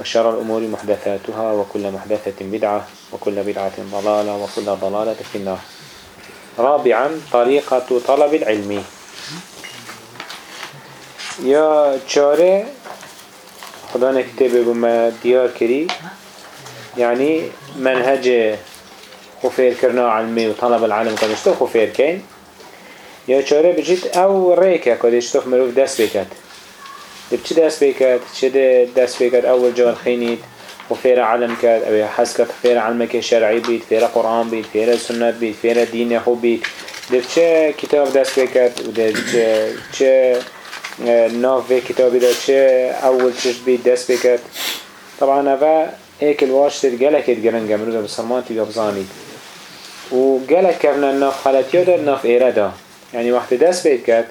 وشر الأمور محدثاتها وكل محدثة بدعة وكل بدعة ضلالة وكل ضلالة في النار. رابعا طريقة طلب العلم. يا چاره خدا نكتب بما ديار كري يعني منهج خفير كرنا علمي وطلب العلم كدشتو خفير كين يا چاره بجيت أو ريكا كدشتو مروف دست بكت دب چه دست بکرد چه دست بکرد اول جوان خینید و فیر علم کرد. أو حس کرد فیر علم که شرعی بید فیر قرآن بید فیر سنت بید فیر دین خوب بید دب چه کتاب دست بکرد و دب چه آه، ناف کتابی دا چه اول چش بید دست بکرد طبعا اوه هيك الواش تتجلك تجرنجا مروجا بسمان تيجا بزاني وجلك كرنا الناف خلت در ناف إيرادا يعني وقت داس بيت كات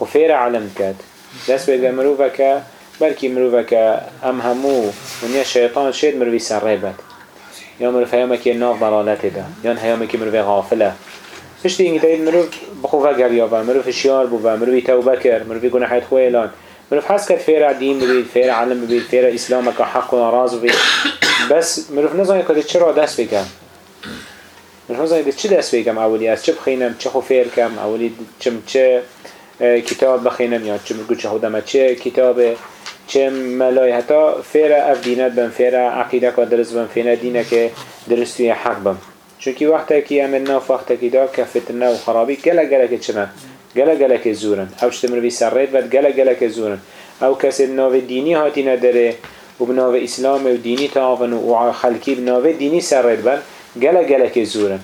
خفيرة علم كات دست که بلكي مروفا که ام همو ونیا شيطان شید مروفي سربت یا مروفا هیامه که ناف ضلالت ده یا هیامه که مروفا غافله. پشتی اینگه داید مروف بخوفه گریابه مروف شیار بوه مروفی توبه کر مروفی گناحیت خواه اعلان. مروف حس کد فیر دین ببید فیر علم ببید فیر اسلام که حق و راز ببید. بس مروف نزانی که چرا دست بکن مروف نزانی چه دست بکم اولی از چه بخینم؟ چه خفیر کم؟ اولی چم چه؟ کتاب بخینم یا چه بگو چه خودم چه کتاب چه ملای حتی فیر اف دینت بم فیر عقیده که درست بم فیر دینه که درستی حق بم. چونکی وقتی که امن ناف وقتی که دا که فتنه و خرابی گله گله که چنن گله گله که زورن. او چتمر بی سرید بد گله گله که زورن. او کسی ناو دینی هاتی نداره و بناو اسلام و دینی تاون و خلکی بناو دینی سرید بن گله گله که زورن.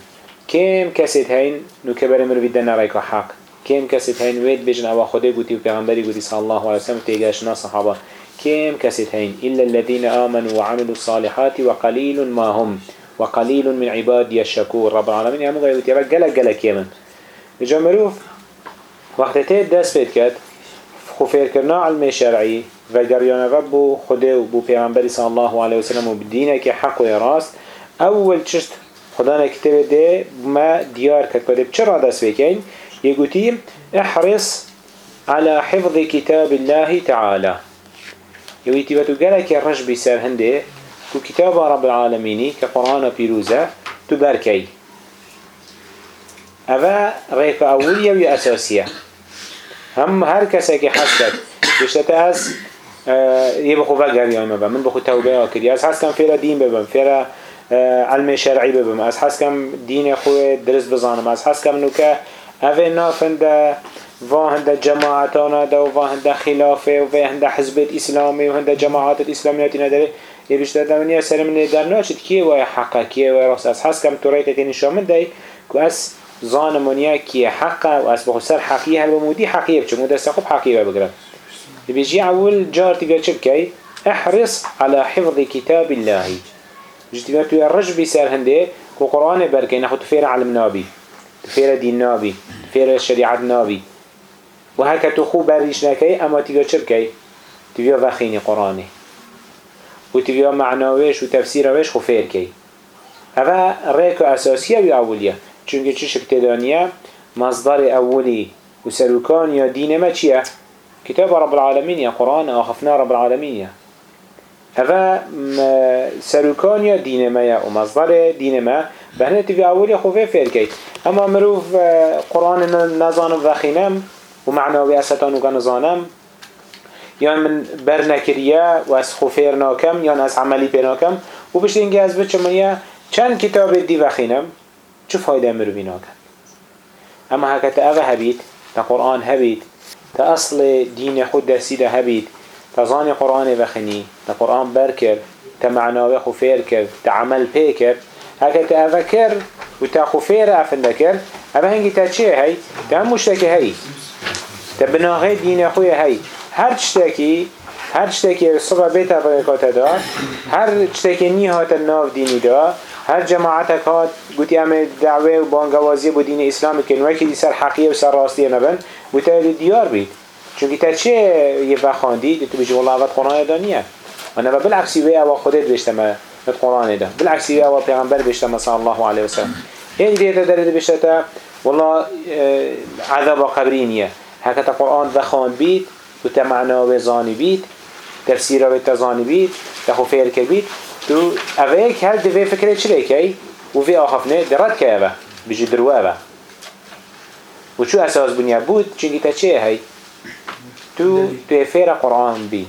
کم کسی هین نو که بر مروی دن رای که حق. کسی هین وید بجن أو خدا گوتی و پیغمبری گوتی صلی الله علیه وسلم تیگشنا صحابة. كم كسيت هين. إلا الذين آمنوا وعملوا الصالحات وقليل ما هم. وقليل من عبادي الشكور. رب العالمين. يا مغيب تيرا جلا جلا كيمن بجا مروف وقت تيد دست بيت كات. خفير كرنا علم شرعي. وقريان رب خده وبو پیغمبر صلى الله عليه وسلم وبدينك حق وراست. أول چشت خدا نكتب ده ما ديار كتبه بچرا دست بكين يقولي احرص على حفظ كتاب الله تعالى. يقولي تبتو قالك الرج بسر هنده كو كتاب رب العالمين كقرآن بيروزة تبركي أفا ريك أولية وأساسية هم هر کسی که حس کرد بشتت از یه بخو یا مبم من بخو توبة آکری از حس کم فیرا دین ببم فیرا علم شرعی ببم. از حس کم دین خو درست بزانم. از حس کم نافنده و هند جماعتانا دا و هند خلافه و هند حزب اسلامی و هند جماعات اسلامیاتی نداره یه بیشتر دمنی سر من در ناشد کیه وای حقا کیه وای راست از حس کم تو ریت که نشامن دی که از ظانمونیا کیه حقا و از بخو سر حقیه هل بمودی حقیه بچه مود خوب حقیه بگرم. بيجي أول جار تقول شبكي احرص على حفظ كتاب الله جيت تقول تو الرج بيسار هندي كو قرآن بركي ناخد تفير علم نابي تفير دين نابي تفير شريعة نابي وهكا تخو بريش نكي أما تقول شبكي تبيو وخيني قرآني وتبيو معناويش وتفسيرويش خفير كي هذا ريكو أساسية وأولية چونكي چش ابتدانية مصدر أولي وسلوكان يا دين ما چيه كتاب رب العالمين يا قرآن أخفنا رب العالمين يا هذا سلوكان يا دين ما يا ومصدر دين ما بهنا تبي أولي خوفي فيركي أما مروف قرآن نظان وخينم ومعنى وياستان وكان نظانم یا من بر نکریه و از خوفیر ناکم یا از عملی پی ناکم و بشت اینگه از بچه چند کتاب دی وخینم چه فایده مروی ناکم اما هکت اوه هبید تا قرآن هبید تا اصل دین خود دستیده هبید تا زان قرآن وخینی تا قرآن بر کرد تا معناوه خوفیر کرد تا عمل پی کرد. هكذا تأفكر وتأخفير أفندكر أما هنجي تأتشي هاي تأم مشتكي هاي تبناغي دين أخويا هاي هر تشتكي هر تشتكي الصبح بيت بركات دا هر تشتكي نيهات الناف ديني دا هر جماعتك هات قلت أمي دعوة وبانقوازي بو دين إسلامي كن وكي سر حقية وسر راستية نبن وتالي ديار بيت چونكي تأتشي يفخاندي دي تبجي والله أفت قرآن دانية وانا بالعكس يبقى أبا خودت بيشتما القرآن ده بالعكس يا أول پیغمبر بيشتا صلى الله عليه وسلم يعني ديتا درد بيشتا والله عذاب قبرينية هكذا القرآن وخان بيت وتمعنا وزاني بيت تفسيره وتزاني بيت تخفير كبيت تو اويك هل دفي فكرة شريكي وفي آخفنه درد كيبه بيجي دروابه وشو أساس بنيا بود چونكي تا چه هاي تو تفير قرآن بي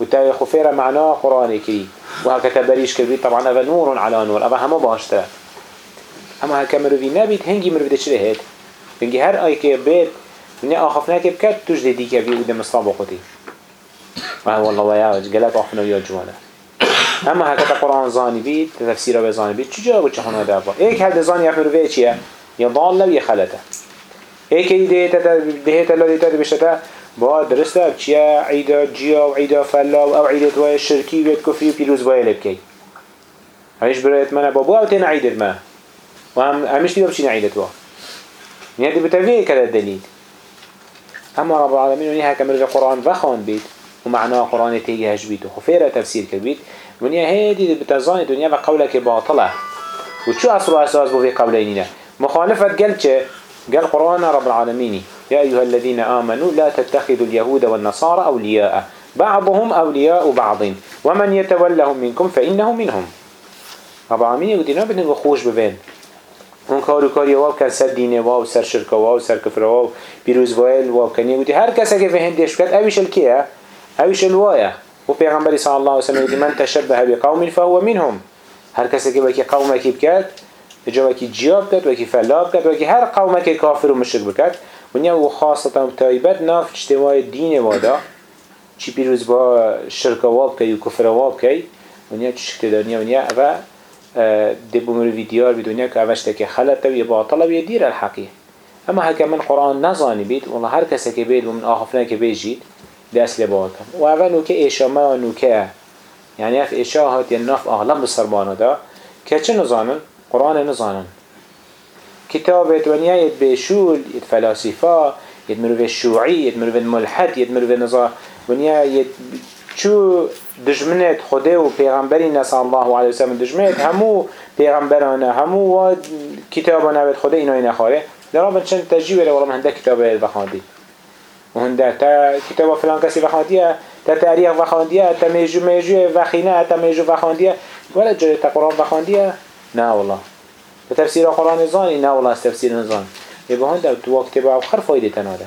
وتاوي خفيرة معناه قرآن كري وهكذا بريش كري طبعا هذا نور على نور. هذا هما باشترا أما هكا مروفي نبيت هنجي مروفي تشرهت هنجي هر اي كي بيت من اخفناك بكت تجد ديك في قدام وهو والله ويا قلت اخفنا ويا جوانا اما هكذا قرآن زاني بيت تفسيره بزاني بيت چجا بچه هنا دابا ايك هل دزاني يا مروفي چيه يضال لو يخلته ايك ديتا ديتا با درسته چیه عیدا جیا و عیدا فلا و أو عیدت وای شرکی و کفری و پیروز وای لبکی. همیش برایت منه. بابا أو تین عیدت ما و هم همیش دیگه بچین عیدت وا نیت بتویه کده دلیل. اما رب العالمین ونیا هکا مرد قرآن وخوان بید و معنا قرآن تیگهش بید و خفیره تفسیر کرد بید. ونیا هیدی بتزانی دنیا و قولك باطله. و چو اصل و أساس بو في قولینینه مخالفت قل چه؟ قال قرآن رب العالمين يا أيها الذين آمنوا لا تتخذوا اليهود والنصارى أولياء. بعضهم أولياء بعض. ومن يتولهم منكم فإنه منهم. رب العالمين يقول لنا بدنا خوش ببين اون کارو کاری واو کن سر دینه واو سر شرک واو سر کفر واو پیروز وایل واو کنی. بودی هر کسی که فهندش کرد اویش الکیه اویش الوایا و پیغمبر صلی الله علیه وسلم من تشبه بقوم فهو منهم. هر کسی که با قوم کی کرد جا وکی جیاب کرد وکی فلاب کرد وکی هر قومه که کافر و مشرک بکرد ونیا و خاصتا تایبت ناف اجتماع دین وادا چی پیروز با شرک واب که و کفر واب که ونیا چی شکل دنیا ونیا و دبو مروی دیار بی دنیا که اوشتا که خلط و باطل و دیر الحقی اما هکه من قرآن نزانی بید والله هر کسی که بید و من آخفنه که بیجید دست لباکم و اول نوکه ایشامه و نوکه يعني اف اشاهات ينف اغلب بسربانه دا که چه نزانن؟ قرآن نزانن كتابة ونيا يد بشول يد فلاسفة يد مروف الشيوعي يد مروف الملحد يد مروف النظام ونيا يد شو دجمنت خده و پیغمبری نسال الله علیه وسلم دجمنت همو پیغمبرانه همو و کتابانه بید خده اینا اینا خاره در آن چند تجیبه ره والله هنده کتابه بخاندی. و هنده تا کتاب فلان کسی بخاندیه تا تاریخ بخاندیه تا میجو میجو وخینه تا میجو بخاندیه. ولا جای تا قرآن نه والله. تفسير قرآن زاني نه والله تفسير نزان يبقى هند تو وقت بقى خر فايدة تناده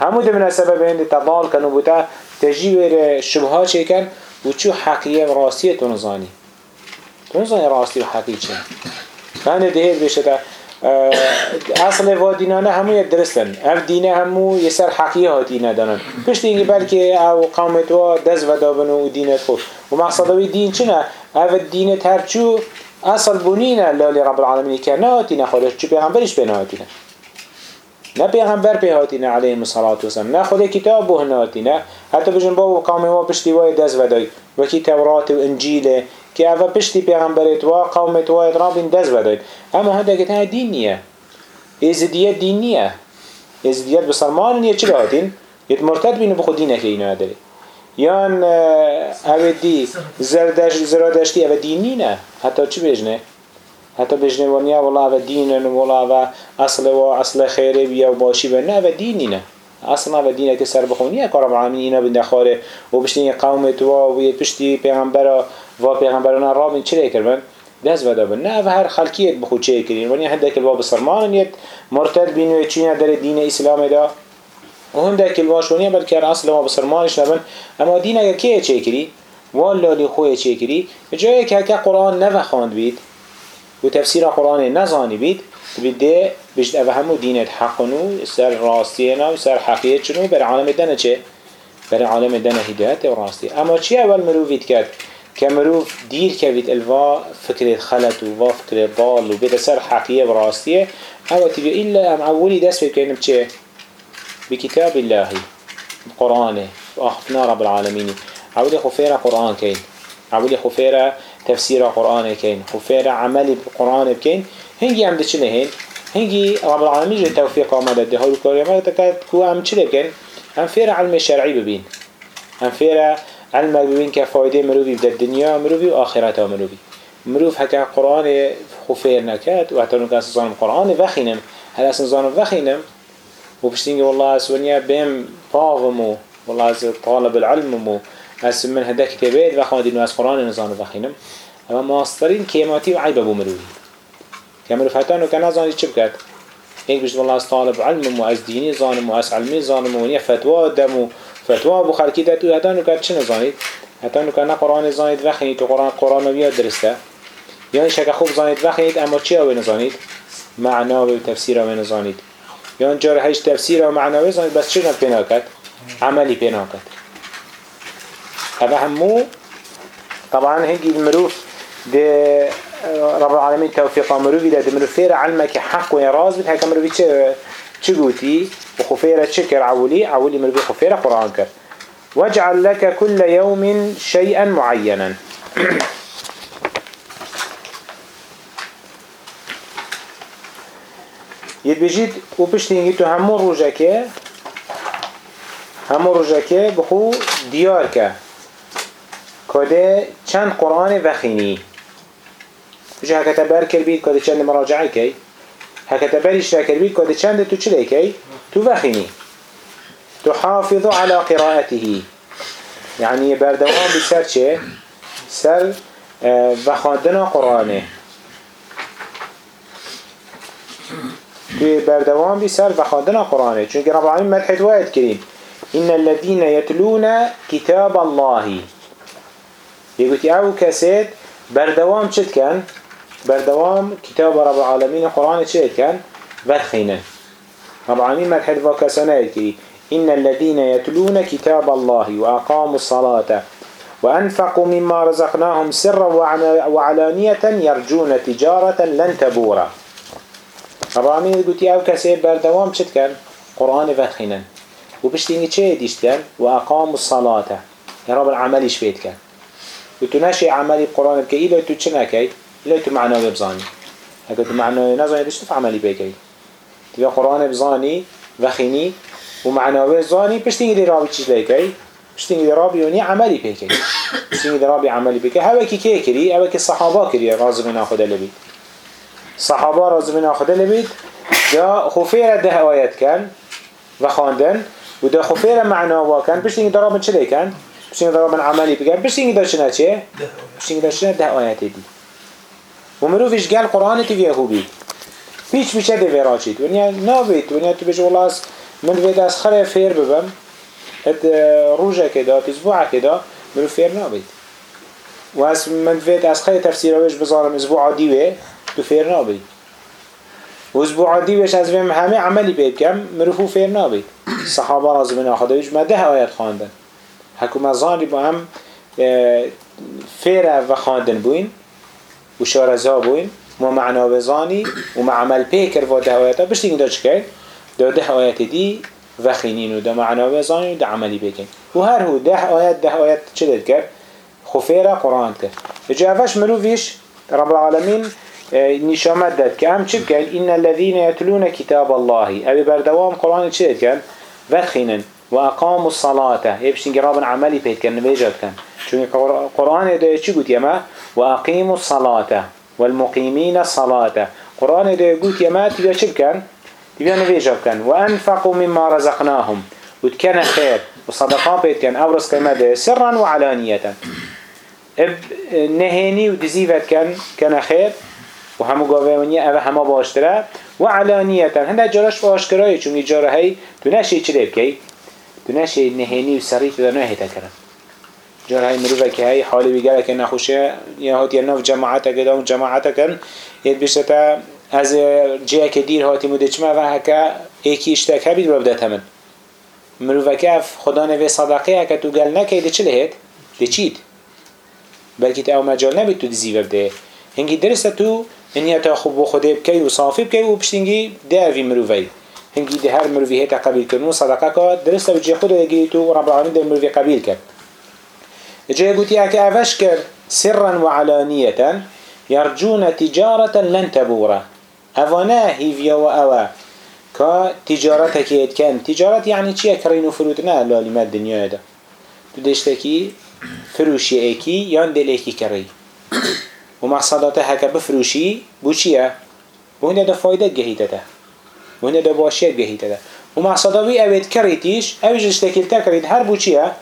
همو ده من السبب هند تضال كانوا بتا تجيب شبهات شيء كان وشو حقيقة راسية تنزاني تنزاني راسية وحقيقة كان ده هيد بيشتا اصل و دینانه همو درستن. اف دینه همو یه سر حقیه هاتی ندانن پشت اینگه بلکه او قومت و دست و دابن و دینت و مقصدوی دین چنه او دینت هرچو اصل بنينا لالی رب العالمين كان نهاتنا خالص چو پیغمبرش بنهاتنا نه پیغمبر پیهاتنا علیه الصلاة والسلام نه خود کتاب به نهاتنا حتی بجن بابو قوم ما پشتی وای دست ودای وکی تورات و انجیل که اوه پشتی پیغمبرت و قومت و ادرابین دست ودای اما هنده که دین نیه. ازدیت دین نیه. ازدیت بسلمان نیه. چرا هاتین؟ یت مرتد بینو بخود دینه که اینا داره یان او دی زردش زرادشتی او دینی نه حتی چی بجنه؟ حتی بجنه ونیا والله او دینن والله او اصل و اصل خیره بیا و باشی به نه او دینی نه اصلا او دینه که سر بخونی کار العالمین اینا بنده خاره و بشتی قوم تو و یه پشتی پیغمبر و پیغمبران رابین چه کرد دست ودا بن. نه هر خلقیت بخود چه کرین. ونیا هنده که باب سرمان یت مرتد بینو چینا در دین اسلام و هندك الواشونية أصل ما بسرمانش نبن أما دين اگر كيه چه والله لخوه چه كري جايه که هكا قرآن نفخاند بيت و تفسير قرآن نزاني بيت بده بجد اوه همو دينت حقنو سر راستينا و سر حقيت شنو بر عالم دنه چه؟ بر عالم دنه هدايت و راستي اما چي اول مروفيت كد كمروف دير كبيت الوا فكرة خلط و فكرة ضال و بده سر حقية و راستية او تبقى إلا ام اولي دست بكينم چه؟ بكتاب الله قرآنه وأخفنا رب العالمين. عودي خفيرة قرآن كين. عودي خفيرة تفسير قرآن كين. خفيرة عمل قرآن كين. هنگی هم ده چه هین هنگی رب العالمین جو توفیق آمده. ده هلو کاری ما تکاد کو هم چه بکن هم فیر علم شرعی ببین. هم فیر علم ببین که فایده مروی در دنیا مروی و آخرت مروی مروف هکا قرآن خفیر نکد و حتی نکن سنزانم قرآن وخینم. هل اصلا زانم وخینم. و بشتینگی والله اسونیا بهم طاغمو والله از طالب العلممو. از من هده کتابات وخاندین و از قرآن نزانم وخینم اما ماسترین کیماتی و عیب بو مروی كامل فتانو كان نزاني چه بكت هيك بجد والله از طالب علم و از ديني ظانم و از علمي ظانم و فتوى دم و فتوى بو خلقی دتو هتانو كان چه نزانید؟ هتانو كان قرآن زانید وخینید تو قرآن قرآن و بیاد درسته. يعني شك خوب زانید وخینید اما چی او نزانید؟ معنا و تفسیر او نزانید. يعني جار هیچ تفسیر و بس چه پینا کد عملی پینا هذا همو طبعا هنگی المروف ده رب العالمين توفيق مروفي ده مروف فير علمك حق ويراز بد هكا مروفي چه چه قوتي وخفيرة شكر عولي عولي مروفي خفيرة قرآن كر واجعل لك كل يوم شيئا معينا. يتبجيد وبشتينجي تو همو روجاكي همو روجاكي بخو ديار که كده چند قرآن وخيني بجه هكذا بر كر بيت كده چند مراجعه كي هكذا بريش كر بيت كده چند تو چلي كي تو وخيني تحافظ على قراءته يعني بردوام بسر چه سر وخاندنا قرآنه بردوام بسر وخاندنا قرآنه. چونك رب العالمين مدحت وايد كريم إن الذين يتلون كتاب الله. يقول أو كسيد بردوام چد كان بردوام كتاب رب العالمين القرآن چد كان ودخينا رب العالمين مدحت وكسنا يكري إن الذين يتلون كتاب الله وأقاموا الصلاة وأنفقوا مما رزقناهم سرا وعلانية يرجون تجارة لن تبورا رب العالمين يقول او كسيد بردوام چد كان قرآن ودخينا وبشتيني چه ديشت كان وأقاموا الصلاة يا رب العمل شويت كان و تو نشی عملی قرآن بکی ایلا تو چه نکی؟ ایلا تو معنای بزانی اگر تو معنای نزانی داشت تو عملی بکی تو قرآن بزانی وخینی و معنای بزانی پشتینگی دی رابی چیز لیکی پشتینگی دی رابی ونی عملی بکی پشتینگی دی رابی عملی بکی هوا کی که کری هوا کی صحابا کری رازو من آخوده لبید صحابا رازو من آخوده لبید. دا خفیر ده آیت کن و خواندن و دا خفیر معنا واکن. پشتینگی دی رابی چه لیکن؟ بشين ضرب من عملي بگم. بشين داشتنا چه؟ بشين داشتنا ده آيات دي ومروفش قال قرآن تبيه هو بيت هیچ میشه دوی راچید ونیا نابید. ونیا تو بشه والله من وید از خره فیر ببم. ات روژه که دا اسبوع که دا مرو فیر نابید. و از من وید از خره تفسیر روش بزارم اسبوع دیوه تو فیر نابید و اسبوع دیوش از ویم همه عملی بید کم مرو فیر نابید. صحابه رازم من آخدایش ما ده آیت خواندن. هکو زانی با هم فیره و خواندن بوین و شارزها بوین. و معنا بزانی و معمل پیکر و ده آیتا. بشت این دا چکر دا ده آیت دی و و دا معنا بزانی و دا عملی بکن. و هر هو ده آیت ده آیت چه دید کرد؟ خفيرة قرآن كر اجا افش مروفيش رب العالمين آه، نشامت داد که هم چه بکن؟ این یتلون کتاب الله. أبي بردوام قرآن چه داد کن؟ و اقام الصلاة. ایبشتین که رابن عملی پید کن كان کن. چون قرآن دای چی گوت یما؟ و الصلاة والمقيمين الصلاة. قرآن دای گوت یما تبیا چه بکن؟ تبیا نویجد کن. و مما رزقناهم. و تکن خیر و صدقا پید کن. أو سرا و وعلانية اب نهيني ودزيفت كان كان خير وهمو قاوه ونيا أبا هما باشترا وعلانية هنده جارش فاشكراي چونك جاره هاي تو نشي چلي بكي تو نشي نهيني و سريت دا نهي تكرن جاره هاي مروفه که هاي حالي بيگره که نخوشه يا هات يا ناف جماعتا كده و جماعتا كن يد بشتا از جيه که دير هاتي مده چما و ايكي اشتاك هبید رو بدت همن مروفه که خدا نوه صدقه هكا تو گل نكي ده چل هيت ده چيد بلکه تا او مجال نبید تو دزیو بده. هنگی درسته تو انیا تا خوب و خوده بکی و صافی بکی و پشتینگی ده اوی مروفی هنگی ده هر مروفی هیتا قبیل کردن و صدقه که درسته بجی خود اگی تو رب العالمین ده مروفی قبیل کرد. جای گوتی اکه اوش کرد سرا و علانیتا يرجون تجارة لن أفنا هيفيا وأوا كا تجارتك يتكن تجارت يعني چيه كرين فروتنا لا لما الدنيا ده تدشتكي فروشي ايكي يان دل ايكي كري ومقصداته هكا بفروشي بو چيه بو هنده ده فايدة جهيته ده بو هنده ده باشيت جهيته ده ومقصداوي اويد كريتيش اويش اشتكيلتا كريت هر بو چيه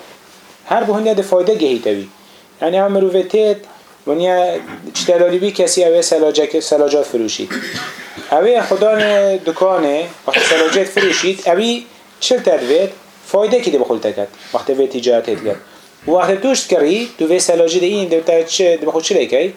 هر بو هنده ده فايدة جهيته بي يعني هم مروفتت ونیا چتلالی بی کسی اوه سلاجات فروشید. اوه خدان دکانه وقتی سلاجات فروشید اوه چل تدوید فایده که دی بخول تکد وقتی تجارت کرد. و وقتی توشت کری تو وی سلاجه دی این دی چه دی بخول چه لیکی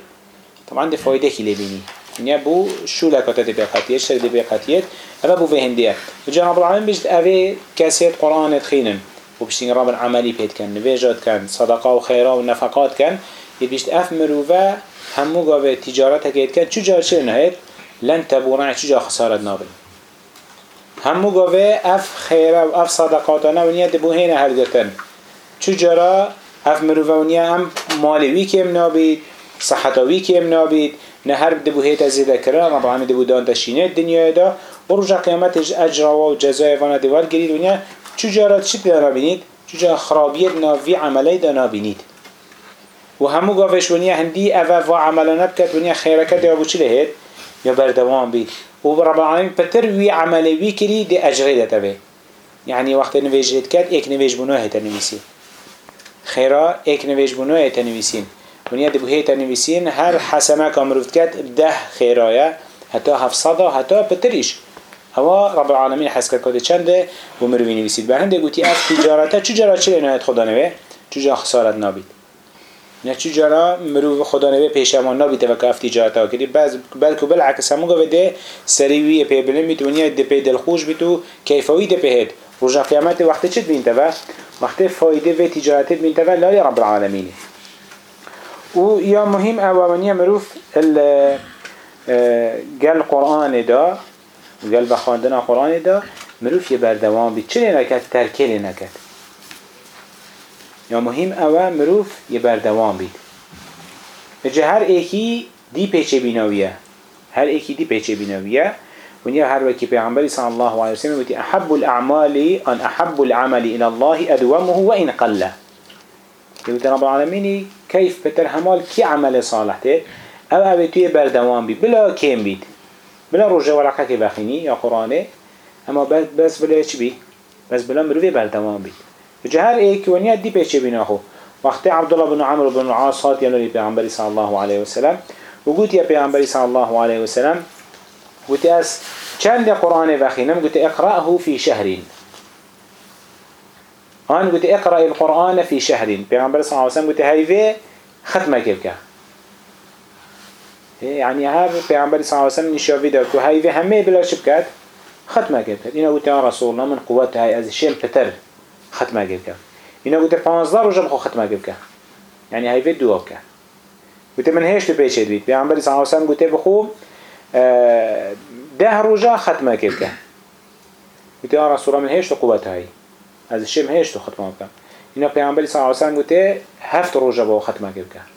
طبعا دی فایده که لبینی ونیا بو شو لکاته دی بیقاتیت شتر دی بیقاتیت اوه بو فهندیه جناب العالمین بجد اوه کسی قرآن خینن. و بشتین رب العملی پید کن نویجات کن صدقه و خیره و نفقات کن. يبيشت اف مروفا همو قاوه تجارت هكيت كان چو جار چه نهيت لن تبورا چو جا خسارت نابن. همو قاوه اف خيره و اف صدقاتانا ونيا دبو هين هرگتن چو مروفا ونيا هم مالوي كيم نابید صحتاوي كيم نابید. نه هر دبو هيت زيده کرا رب العالمين دبو دان تشينه الدنيا دا. و رجع قيامت اجر و جزاء وانا دوال گرید ونيا چو جارا چی دا نابینید؟ چو جارا خرابیت ناوی عملی دا نابینید. و همو گاوش ونیا هندی اوه و عملا نبکت ونیا خیرکت یا بو چی لهید یا بردوام بید و رب العالمین پتر وی عملی کری دی اجری دتا بی يعني وقت نویجید کد ایک نویج بنوه هتا نویسین خیرا ایک نویج بنوه هتا نویسین ونیا دی بو هتا نویسین هر حسنه کامروفت کد ده خیرایا حتی هفصده حتی پتریش هوا رب العالمین حس کرد چنده و مروی نویسید برهنده گوتی اف تجارته جرا چه نهایت خدا نوه چو جا خسارت نابید نه چی جرا مرو خدا نبی پیشمان نبی تو که افتی جاتا کردی بعض بلکه بالعکس همون گفته ده سریوی پی بلن بیت ونیا ده پی دل خوش بیتو کیفوی ده پیهد رجع قیامت وقت چت بین تبا وقت فایده و تجارت بین تبا لا رب العالمین. و یا مهم اوامنی مروف قال قرآن دا قال بخواندن قرآن دا مروف یه بردوام بید چه نکد ترکیل نکد یا مهم اوه مروف یه بردوام بید. بجه هر ایکی دی پیچه بیناویه. هر ایکی دی پیچه بیناویه. ونیا هر وکی پیغمبری صلی الله علیه وسلم بودی احب الاعمال ان احب العمل الى الله ادومه و این قله يقول رب العالمين كيف بتر همال كي عمل صالح تير او او توی بردوام بي بلا كيم بيت بلا رجع ورقه كي بخيني يا قرآنه. اما بس بلا چي بي بس بلا مروفي بردوام بيت جهر ایک ونیا دی پیچه بینا خو وقتی عبدالله بن عمر بن العاص هات یعنی پیغمبری صلی الله علیه وسلم و گوت یا پیغمبری صلی الله علیه وسلم قلت أس كان دي قرآن وخينم قلت اقرأه في شهرين آن قلت اقرأ القرآن في شهرين پیغمبر صلى الله عليه وسلم قلت هايفه ختمه كبكه يعني هر پیامبر صلی الله علیه و سلم نشافی داد که هایی همه بلا شبکت ختم کرد اینا گوته رسول الله من قوات هاي از بتر ختمة ختم إنه قلت گوته 15 روزم خو ختم کرد یعنی هایی دعا کرد گوته من هيش تو پیچید بید پیامبر صلی الله علیه و سلم گوته بخو ده ختمه گیر کرد گوته یا رسول من تو قوت هایی از شم هیچ تو ختمه کرد اینا پیامبری صلی الله علیه و گوته هفت روزه با ختمه کرد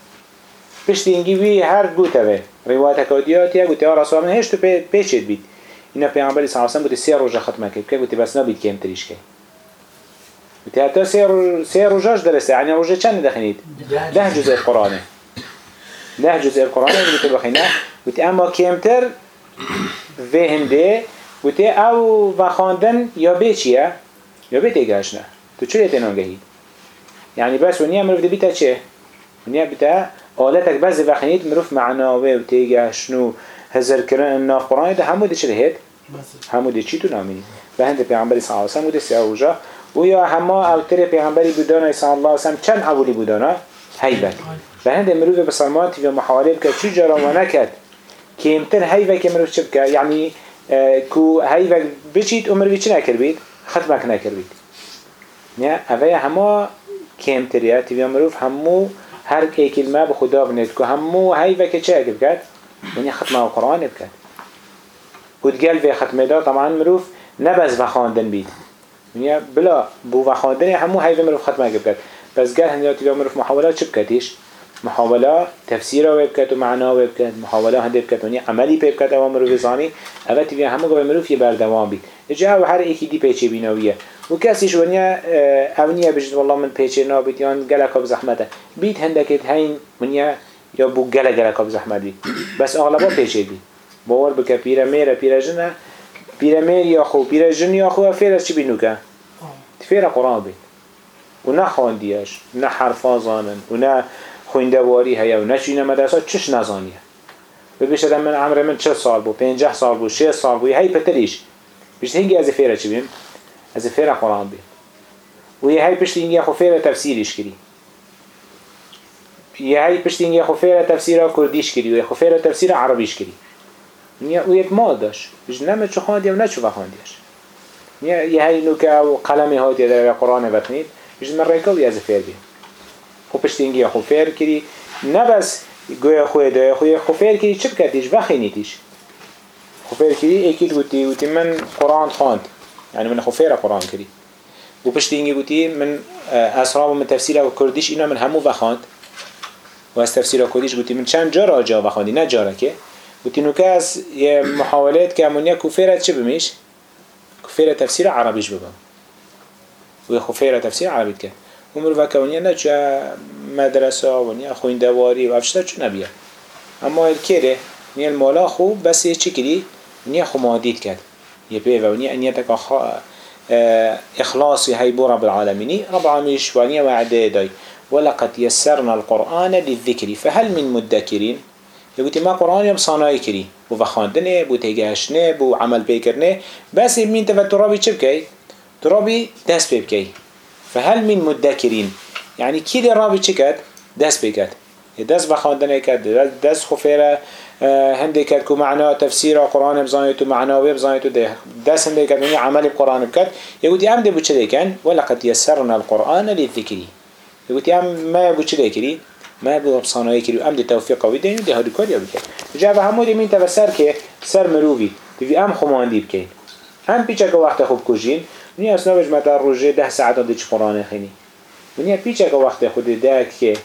پشتی اینگی وی هر گوته و روایت کادیاتی گوته یا رسول من هیچ تو پیچه دوید اینا پیامبری صلی الله علیه و گوته سه روزه ختمه کرد گوته بس نبید کم تریش کرد وتي حتى سير سير رجاج درسه يعني رجاج كم دخنيت ده جزء القرآن ده جزء القرآن اللي بتبخينه وتي أما كمتر فهم ده وتي أو بخاندن يا بيتشيا يا بيت إيجاشنا تو چه تنون جهيد يعني بس ونيا مروف ده بيتا چه؟ ونيا بيتا آلتك بس بخنيت مروف معناه وتيجاشنو هزر كرن الناف قرآن ده همو ده چه همو ده چی تو نامینی و هند پیغمبری صلی الله علیه و سلم و یا همه اوتر پیغمبری بودانا صلی الله علیه و سلم چند اولی بودانا؟ هیبت. و هند مروف بسلماتی و محاوله بکرد چو جرا و نکد که امتر هیوه که مروف چه بکرد یعنی کو هیوه بچید و مروفی چی نکر بید ختمک نکر بید. نه اوه همه کمتریه تیویا مروف همو هر که کلمه به خدا بند که همو هیوه که چه بکرد؟ یعنی ختمه القرآن بکرد. ودقل في ختمه دا طبعا مروف نبز وخاندن بید. يعني بلا بو وخاندن همو هاي مروف ختمه بكت بس قال هندي مروف محاولات شو بكتيش محاوله تفسيره ويبكت ومعناه ويبكت محاوله هندي بكت وني عملي بكت او مروف زاني اول تبي همو قبل مروف يبردوام بيت. اجا و هر ايكي دي بيچه بيناويه و کسیش ونیا اونیا بجد والله من پیچه نابید یا گله کاب زحمته. بید هندکت هین ونیا یا بو گله گله کاب زحمت بس اغلبا پیچه بید باور بکه پیره میره پیره جنه. پیره میر یا خو پیره جن یا خو فیر از چی بینو که فیر قرآن و نه خواندیش نه حرفا زانن و نه خویندواری هیا و نه چینه مدرسه چش نزانیه ببیشه من عمر من چه سال بو پنجه سال بو شه سال بو هی پتریش. بیشتر هنگی از فیره چی بیم؟ از فیره قرآن بیم. و یه هی پشت هنگی خو فیره تفسیرش کری یه هی پشت هنگی خو فیره تفسیر کردیش کری و خو فیره تفسیر عربیش کری نیا او یک مال داشت. بج نمه خواندی و نه چو بخواندیش. نیا یه هی نو که قلمی هاتی در قرآن بخنید من ریکاوی از فیر بیم خو پشت هنگی خو فیر کری نه بس گویا خوی ده خوی خو فیر کری چه بکردیش بخینیدیش خو فیر کری اکید گوتی گوتی من قرآن خواند يعني من خفيرة قرآن كري وبشتي إنجي قلتي من أسراب من تفسيره وكرديش إنا من همو بخاند وأس تفسيره كرديش قلتي من چند جا بخاندي نه جارة كي قلتي نوكاس محاولات كامونيا كفيرة چه بميش كفيرة تفسير عربيش ببا وخفيرة تفسير عربي كه ومرو وكونيا نجا مدرسة ونيا خوين دواري وافشتا چو نبيه اما الكيره نيا المالا خو بس چه كري نيا خو ماديد كد يبيفا ونيا أن يتك إخلاصي هاي بو رب العالمين رب العالمين شوانيا وعده داي ولقد يسرنا القرآن للذكر فهل من مدكرين يقولي ما قرآن يب صناعي كري بو بخاندنه بو تيجاشنه بو عمل بيكرنه بس مين تفت ترابي چه بكي ترابي دست بكي فهل من مدكرين يعني كي دي رابي چكت دست بكت دست بخاندنه كد دست خفيره هندي كد كو معنى تفسير القرآن بزانيت ومعنى بزانيت ده دس هندي كد يعني عمل القرآن بكد يقول يا أم ده بوشلي كان ولقد يسرنا القرآن للذكر يقول يا أم ما بوشلي كري ما بو بصانای کری. ام دی توفیق قوی دین دی هادی کاری بکن جا به همو دی مین تفسر که سر مروی. دی ام خماندی بکن هم پیچه وقت خوب کجین نی اصلا بج مدار روزه ده ساعت دی چه قرآن خینی ونیا پیچه که وقت خود ده که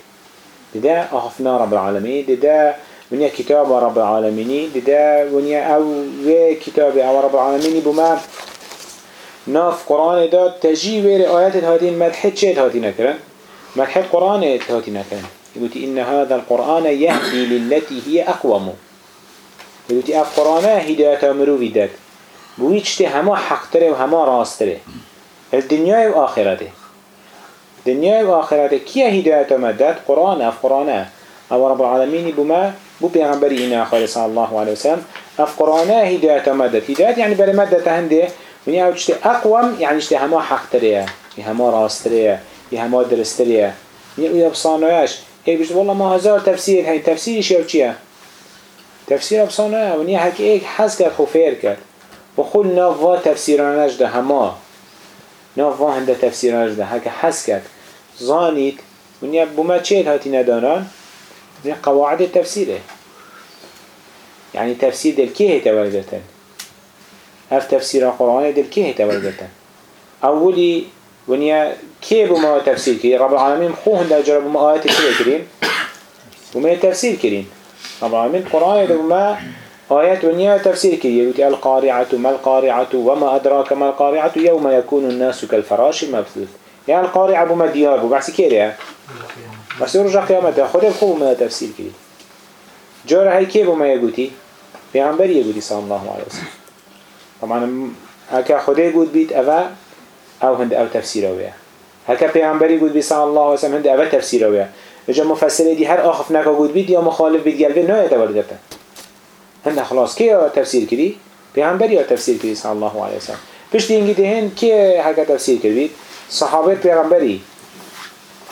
ده اخفنا رب العالمین ده ونیا کتاب رب العالمینی ده ونیا او و کتاب او رب العالمینی بما ناف قرآن داد تجی ویر آیات هاتین مدحت چه هاتی نکرن مدحت قرآن هاتی نکرن يقول إن هذا القرآن يهدي للتي هي أقوم يقول أف قرآن هداية مروفي داد بويجتي هما حق تري وهما راس تري الدنيا وآخرته الدنيا وآخرته كيا هداية مدد؟ قرآن أف قرآن أو رب العالمين بما بو بيغمبري إنا خالي صلى الله عليه وسلم أف قرآن هداية مدد. هداية يعني بلا مدد هنده. ونيا وجتي أقوم يعني اجتي هما حق تري هما راس تري هما درس تري يا بصانوياش هي بيجي والله ما هزار تفسير هاي تفسير شو چيه تفسير بصانه ونيا هك ايك حس كد خفير كد وخل نافوا تفسير نجده هما. نافوا هنده تفسير نجده هك حس كد زانيت ونيا بما چيل هاتي ندانان قواعد التفسيره يعني تفسير دل كيه تولدتن هف تفسير القرآن دل كيه تولدتن أولي ونيا كيف بما تفسير كرين رب العالمين خوهن دا جرب بما آيات كده كرين وما تفسير كرين رب العالمين قرآن دا بما آيات ونيا تفسير كرين يقول القارعة ما القارعة وما أدراك ما القارعة يوم يكون الناس كالفراش المبثوث يعني القارعة بما ديار بمعسي كيريا بس يرجع قيامته خد الخوب ما تفسير كرين جار هاي كيف بما يقولي پیغمبر يقولي صلى الله عليه وسلم. طبعا هكا خده يقول بيت أفا او هند او تفسيره ويا هكا پیغمبری بود بی صلی الله علیه و سلم هند او تفسیره ويا اجا مفسره دی هر آخف نکا بود بید یا مخالف بید گلوه نه اعتبار هند خلاص که تفسیر کری پیغمبری ها تفسیر کردی صلی الله علیه وسلم پشتی اینگی دهن که هکا تفسیر کردید صحابه پیغمبری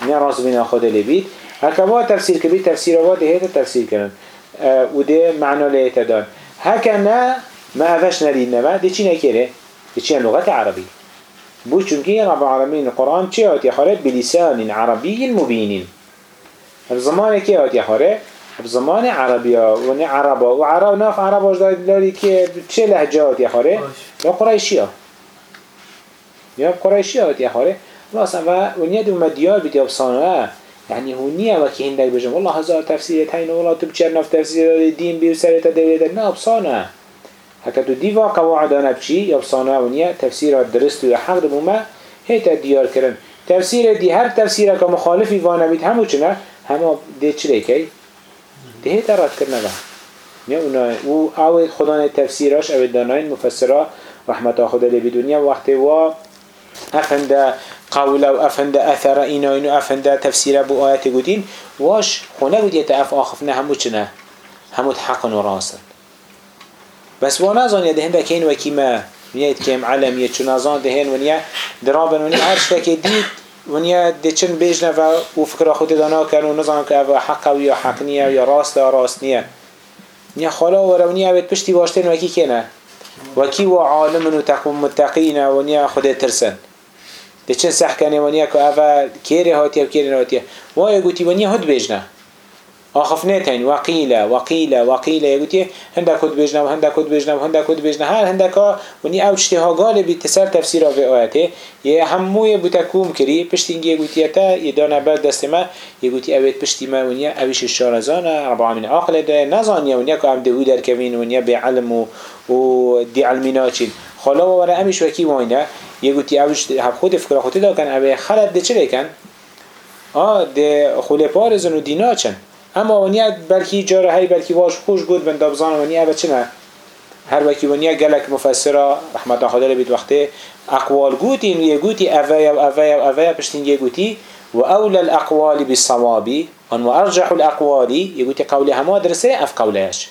نه راز بنا خود لبید هکا با تفسیر کردید تفسیر وا دهیت تفسیر کردن و ده معنا لیت دان. هکا نه ما افش ندید نبا ده چی نکره ده چی لغت عربی. بو چونكي رب العالمين القرآن چه آتي خارج بلسان عربي مبين الزمان كي آتي خارج بزمان عربية وني عربا وعرب ناف عربا جداد داري كي چه لهجات يا خاري يا قريشية يا قريشية يا خاري راس و وني دو مديار بيت يبصانا يعني هونية وكي هندك بجم والله هزار تفسير هين والله تبشر نف تفسير دين بير سرت دويد نا بصانا هكا تو ديوا قواعدنا بشي يبصانا ونيا تفسير درست وحق دموما هيتا ديار كرن تفسير دي هر تفسير كمخالفي وانا بيت همو چنا همو دي چلي كي ده ترات کرنا با نه او او خدا تفسیراش او داناین مفسرا رحمت خدا لی بدنیا وقتی و افند قول و افند اثر اینا اینو افند تفسیر بو آیت گودین واش خونه گودی اف آخفنه همو چنه همو حق و راست. بس وانا نزان یه دهنده که این وکی ما نیت کم علم یه چون نزان دهن ونیا درابن ونیا هر شتاکی دید ونیا دچن بیجنه و او فکر خود دانا کن و نظام که او حق و یا حق نیه یا راست یا راست نیه. نیا خالا و رونی اوید پشتی باشتن وکی کنه؟ وکی و عالم و تقوم متقین و نیا خود ترسن. دچن سح کنه ونیا که او کیره هاتیه و کیره هاتیه وای گوتی ونیا هد بیجنه آخفنتين وقيلة وقيلة وقيلة يقولي هندا كود بيجنا وهندا كود بيجنا وهندا كود بيجنا هل هندا كا وني أوج تها قال بتسر تفسير في آياته يه هموي بتكوم كري بشتينجي يقولي تا يدانا بعد دست ما يقولي أبيت بشتي ما ونيا أبيش الشارزانا رب العالمين عقل ده. نزان يا ونيا كأم ده ودر كمين ونيا بعلم و دي علميناتين خلا ورا أمش وكي واينا يقولي أوج هب خود فكرة خود ده كان أبي خلد ده چه كان آه ده خله پارزن و دیناچن اما ونیا بلکی جاره های بلکی واش خوش بود بند دبزان ونیا اوه چنه؟ هر وکی ونیا گلک مفسره رحمت خدا بید وقتی اقوال گوتی یه گوتی اوه و اوه و اوه پشتین یه گوتی. و اول الاقوال بالصوابی ان و ارجح الاقوالی یه گوتی قولی همه درسه اف قولهش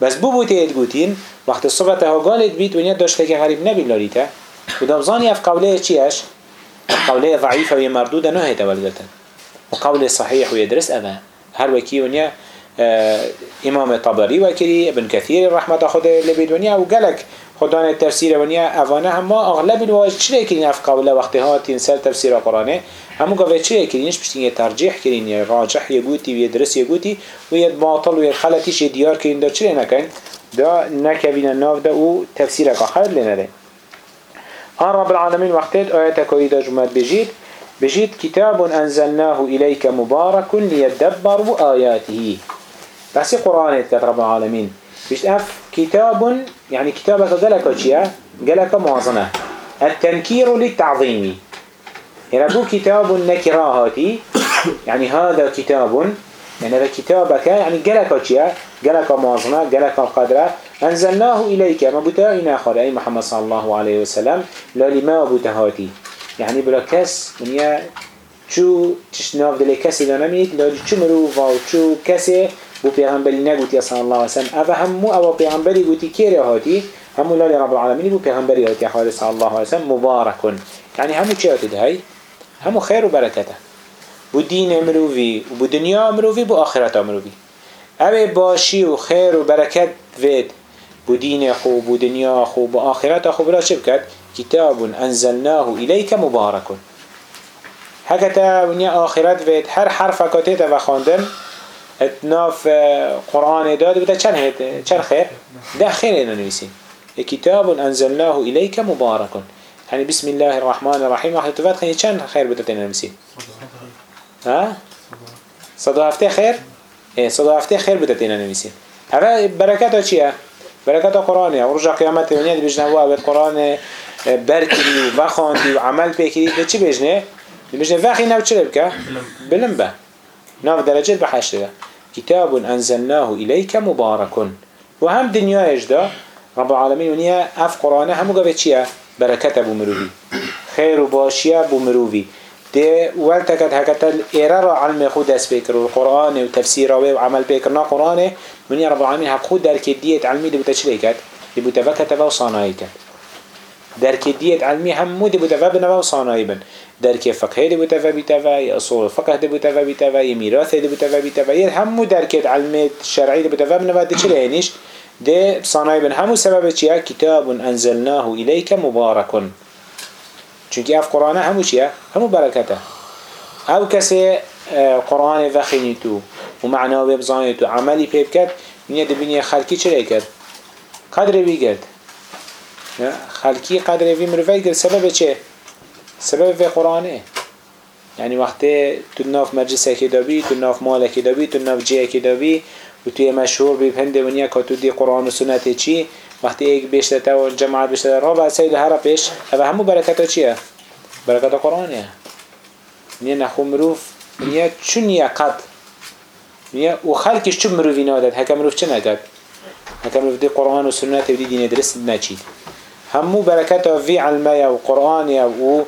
بس بو بوتی اید گوتین. وقت صفت ها قالت بید ونیا داشته که غریب نبی لاریته و دبزانی اف قوله چیش؟ قوله ضعیفه و مردوده نه و قول صحیح و يدرس أذا هر وكي ونيا امام طبري وكري ابن كثير رحمة خدا لبيد ونيا وقالك خدان التفسير ونيا أفانا هما أغلب الواجه چلي كرين أف قبل وقتها تنسل تفسير قرآنه؟ همو قوة چلي كرينش بشتين ترجيح كرين يا راجح يقوتي ويدرس يقوتي ويد باطل ويد خلطيش ديار كرين دا چلي نكن دا نكبين الناف دا و تفسيرك خير لنا ده آن رب العالمين وقتت آياتك ويدا جمعت بجيد بجيت كتاب أنزلناه إليك مبارك ليدبروا آياته. بس قرآن كتاب رب العالمين. بجيت أف كتاب يعني كتابة قلق وشيا قلق موازنة. التنكير للتعظيم. يربو كتاب نكراهاتي يعني هذا كتاب يعني هذا كتابك يعني قلق وشيا قلق موازنة قلق قدرة أنزلناه إليك. ما بتائنا آخر أي محمد صلى الله عليه وسلم لا لما بتهاتي يعني بلا كس ونيا شو تشناف دل كسي دانميت لا شو مروفا و شو كسي بو پیغمبری نگوتی صلی الله علیه وسلم. اوه همو او پیغمبری گوتی کیره هاتی؟ همو لالی رب العالمین بو پیغمبری هاتی حال صلی الله علیه وسلم مبارکن يعني همو چه هاتی ده همو خیر و برکته. بو دین مروفی و بو دنیا مروفی بو آخرت مروفی اوه باشی و خیر و برکت وید. بو دین خو بو دنیا خو بو آخرت خو. بلا بکد كتاب أنزلناه إليك مبارك. هكذا ونيا آخرت فيت هر حرف كتيت وخاندن اتناف قرآن داد بدا چن چن خير ده خير إنه نويسين كتاب أنزلناه إليك مبارك يعني بسم الله الرحمن الرحيم واحد تفات خير چن خير بدا تينا نويسين ها؟ صدا هفته خير إيه صدا هفته خير بدا تينا نويسين هذا بركاته چيه بركاته قرآنه ورجع قيامته ونيا دي بجنوا قرآن برکری و بخاندی و عمل بکری به چی بجنه؟ بجنه وقتی نو چه بکه؟ بلن به. نو درجه به حشته کتاب انزلناه الیک مبارکن و هم دنیایش دا. رب العالمین ونیا اف قرآنه همو گوه چیه؟ برکت بو مروی خیر و باشیه بو مروی ده ولتكت هكذا إيرار علم خود دست بكر والقرآن وتفسيره وعمل بكر نا قرآن من رب العالمين هب خود در كدية علمي ده بتشريكت دي بوتفا كتبا وصانعي كان درك ديت علمي همو دي بوتفا بنوا وصانعي بن درك فقه دي بوتفا بيتفا يا أصول الفقه دي بوتفا بيتفا يا ميراث دي بوتفا بيتفا يا همو درك علمي الشرعي دي بوتفا بنوا دي چلينيش ده صانعي بن همو سبب چيا كتاب أنزلناه إليك مبارك. چونك اف قرآن همو چيا؟ همو بركته. أو كسي قرآن وخينيتو ومعناه ببزانيتو عملي بيبكت من يد بني خلقي چرا يكر قدر بيگرد خلقي قدر بي مروفي قرد سبب چه؟ سبب في قرآنه. يعني وقت تو ناف مجلس كدابي تو ناف مال كدابي تو ناف جيه كدابي و توی مشهور بی هنده ونیا که تو دی قرآن و سنت چی؟ وقتی ایک بیشتر و جماعت بیشتر را بعد سید هر پیش اوه همو برکت چیه؟ برکت قرآنه. نیا نخو مروف نیا چون نیا قد نیا و خلقش چون مروفی نادد هکا مروف چه نکد؟ هکا مروف دی قرآن و سنت و دی دین درست نچید همو بركته في علمية وقرآن و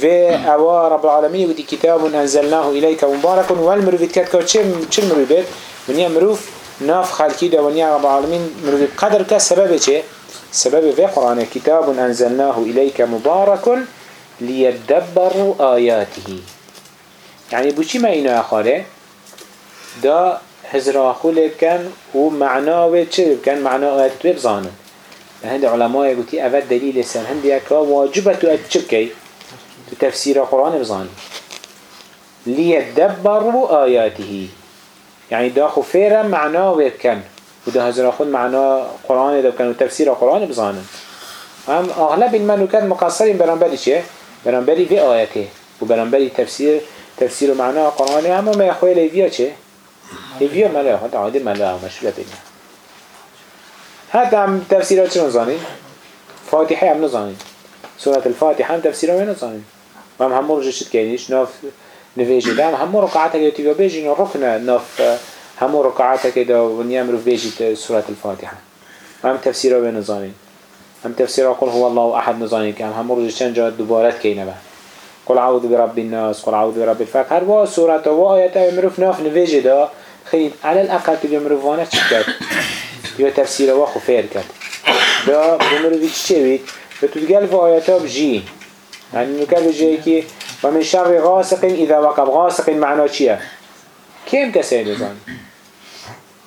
في أوا رب العالمين ودي كتاب أنزلناه إليك مبارك. والمروفيت كتكو چه المروفيت من يمروف ناف خلقي دا ونيا رب العالمين مروفيت قدر كسبب چه؟ سبب في قرآن. كتاب أنزلناه إليك مبارك ليدبروا آياته. يعني بوشي ما إنو أخاره دا هزرا خولب كان ومعناه چه كان معناه آيات بزانن. هند علماء قلتي أفاد دليل سن هند يكا واجبة أتشكي تفسير القرآن بزاني ليدبروا آياته يعني دا خفيرا معناه ويبكن وده هزر خود معناه قرآن ده كان وتفسير القرآن بزانن. هم أغلب المنو كان مقصرين برنبالي چه؟ برنبالي في آياته وبرنبالي تفسير تفسير معناه القرآن هم ما يخوي ليفيا چه؟ هیوی ملعه حتی عاید ملعه مشروعه بینه حتی هم تفسیره چون زانین فاتحه هم نزانین سورة الفاتحه هم تفسیره هم نزانین و هم همه رو جشت کنیش ناف نویجه ده هم همه رقعته که تیویا بیجین رکنه ناف همه رقعته که ده و نیم رو بیجید سورة الفاتحه و هم تفسیره هم نزانین هم تفسير قل هو الله أحد نظاني كام هم مرجع شن جاد دوبارة كينبا قل عوذ برب الناس قل عوذ برب الفلق هر وا سورة وا آيات أمرف ناف نفيج دا خير على الأقل تبي مروفانه چكت یا تفسیر و خفیر کرد. دا بمروی چه بید؟ به تو گل و آیاتا بجی. یعنی نکل بجی که و من شر غاسق اذا وقب غاسق معنا چیه؟ کم کسی بزانی؟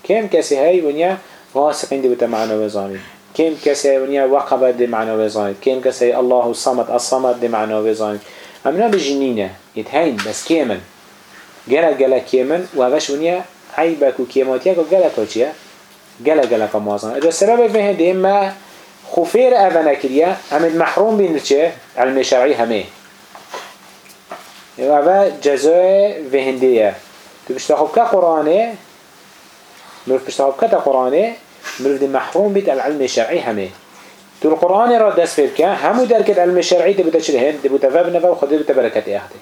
کم کسی هی ونیا غاسق دی بتا معنا بزانی كم كسي ونيا وقبة دي معنى وزاني كم كسي الله الصمد الصمد دي معنى وزاني أمنا بجنينة يتهين بس كيمن جلا جلا وغش ونيا عيبك وكيماتيك وجلا كوتشيا گله گله که مازن اجا سبب هنده ما خفیر اوه نکریه همه محروم بین چه؟ علم شرعی همه جزای به هنده تو بشتا خوب که قرآنه مروف بشتا خوب که تا قرآنه مروف دی محروم بید العلم شرعی همه تو القرآن را دست فیر که همو درکت علم چه هند دی بوده فبنه و بوده برکت اخده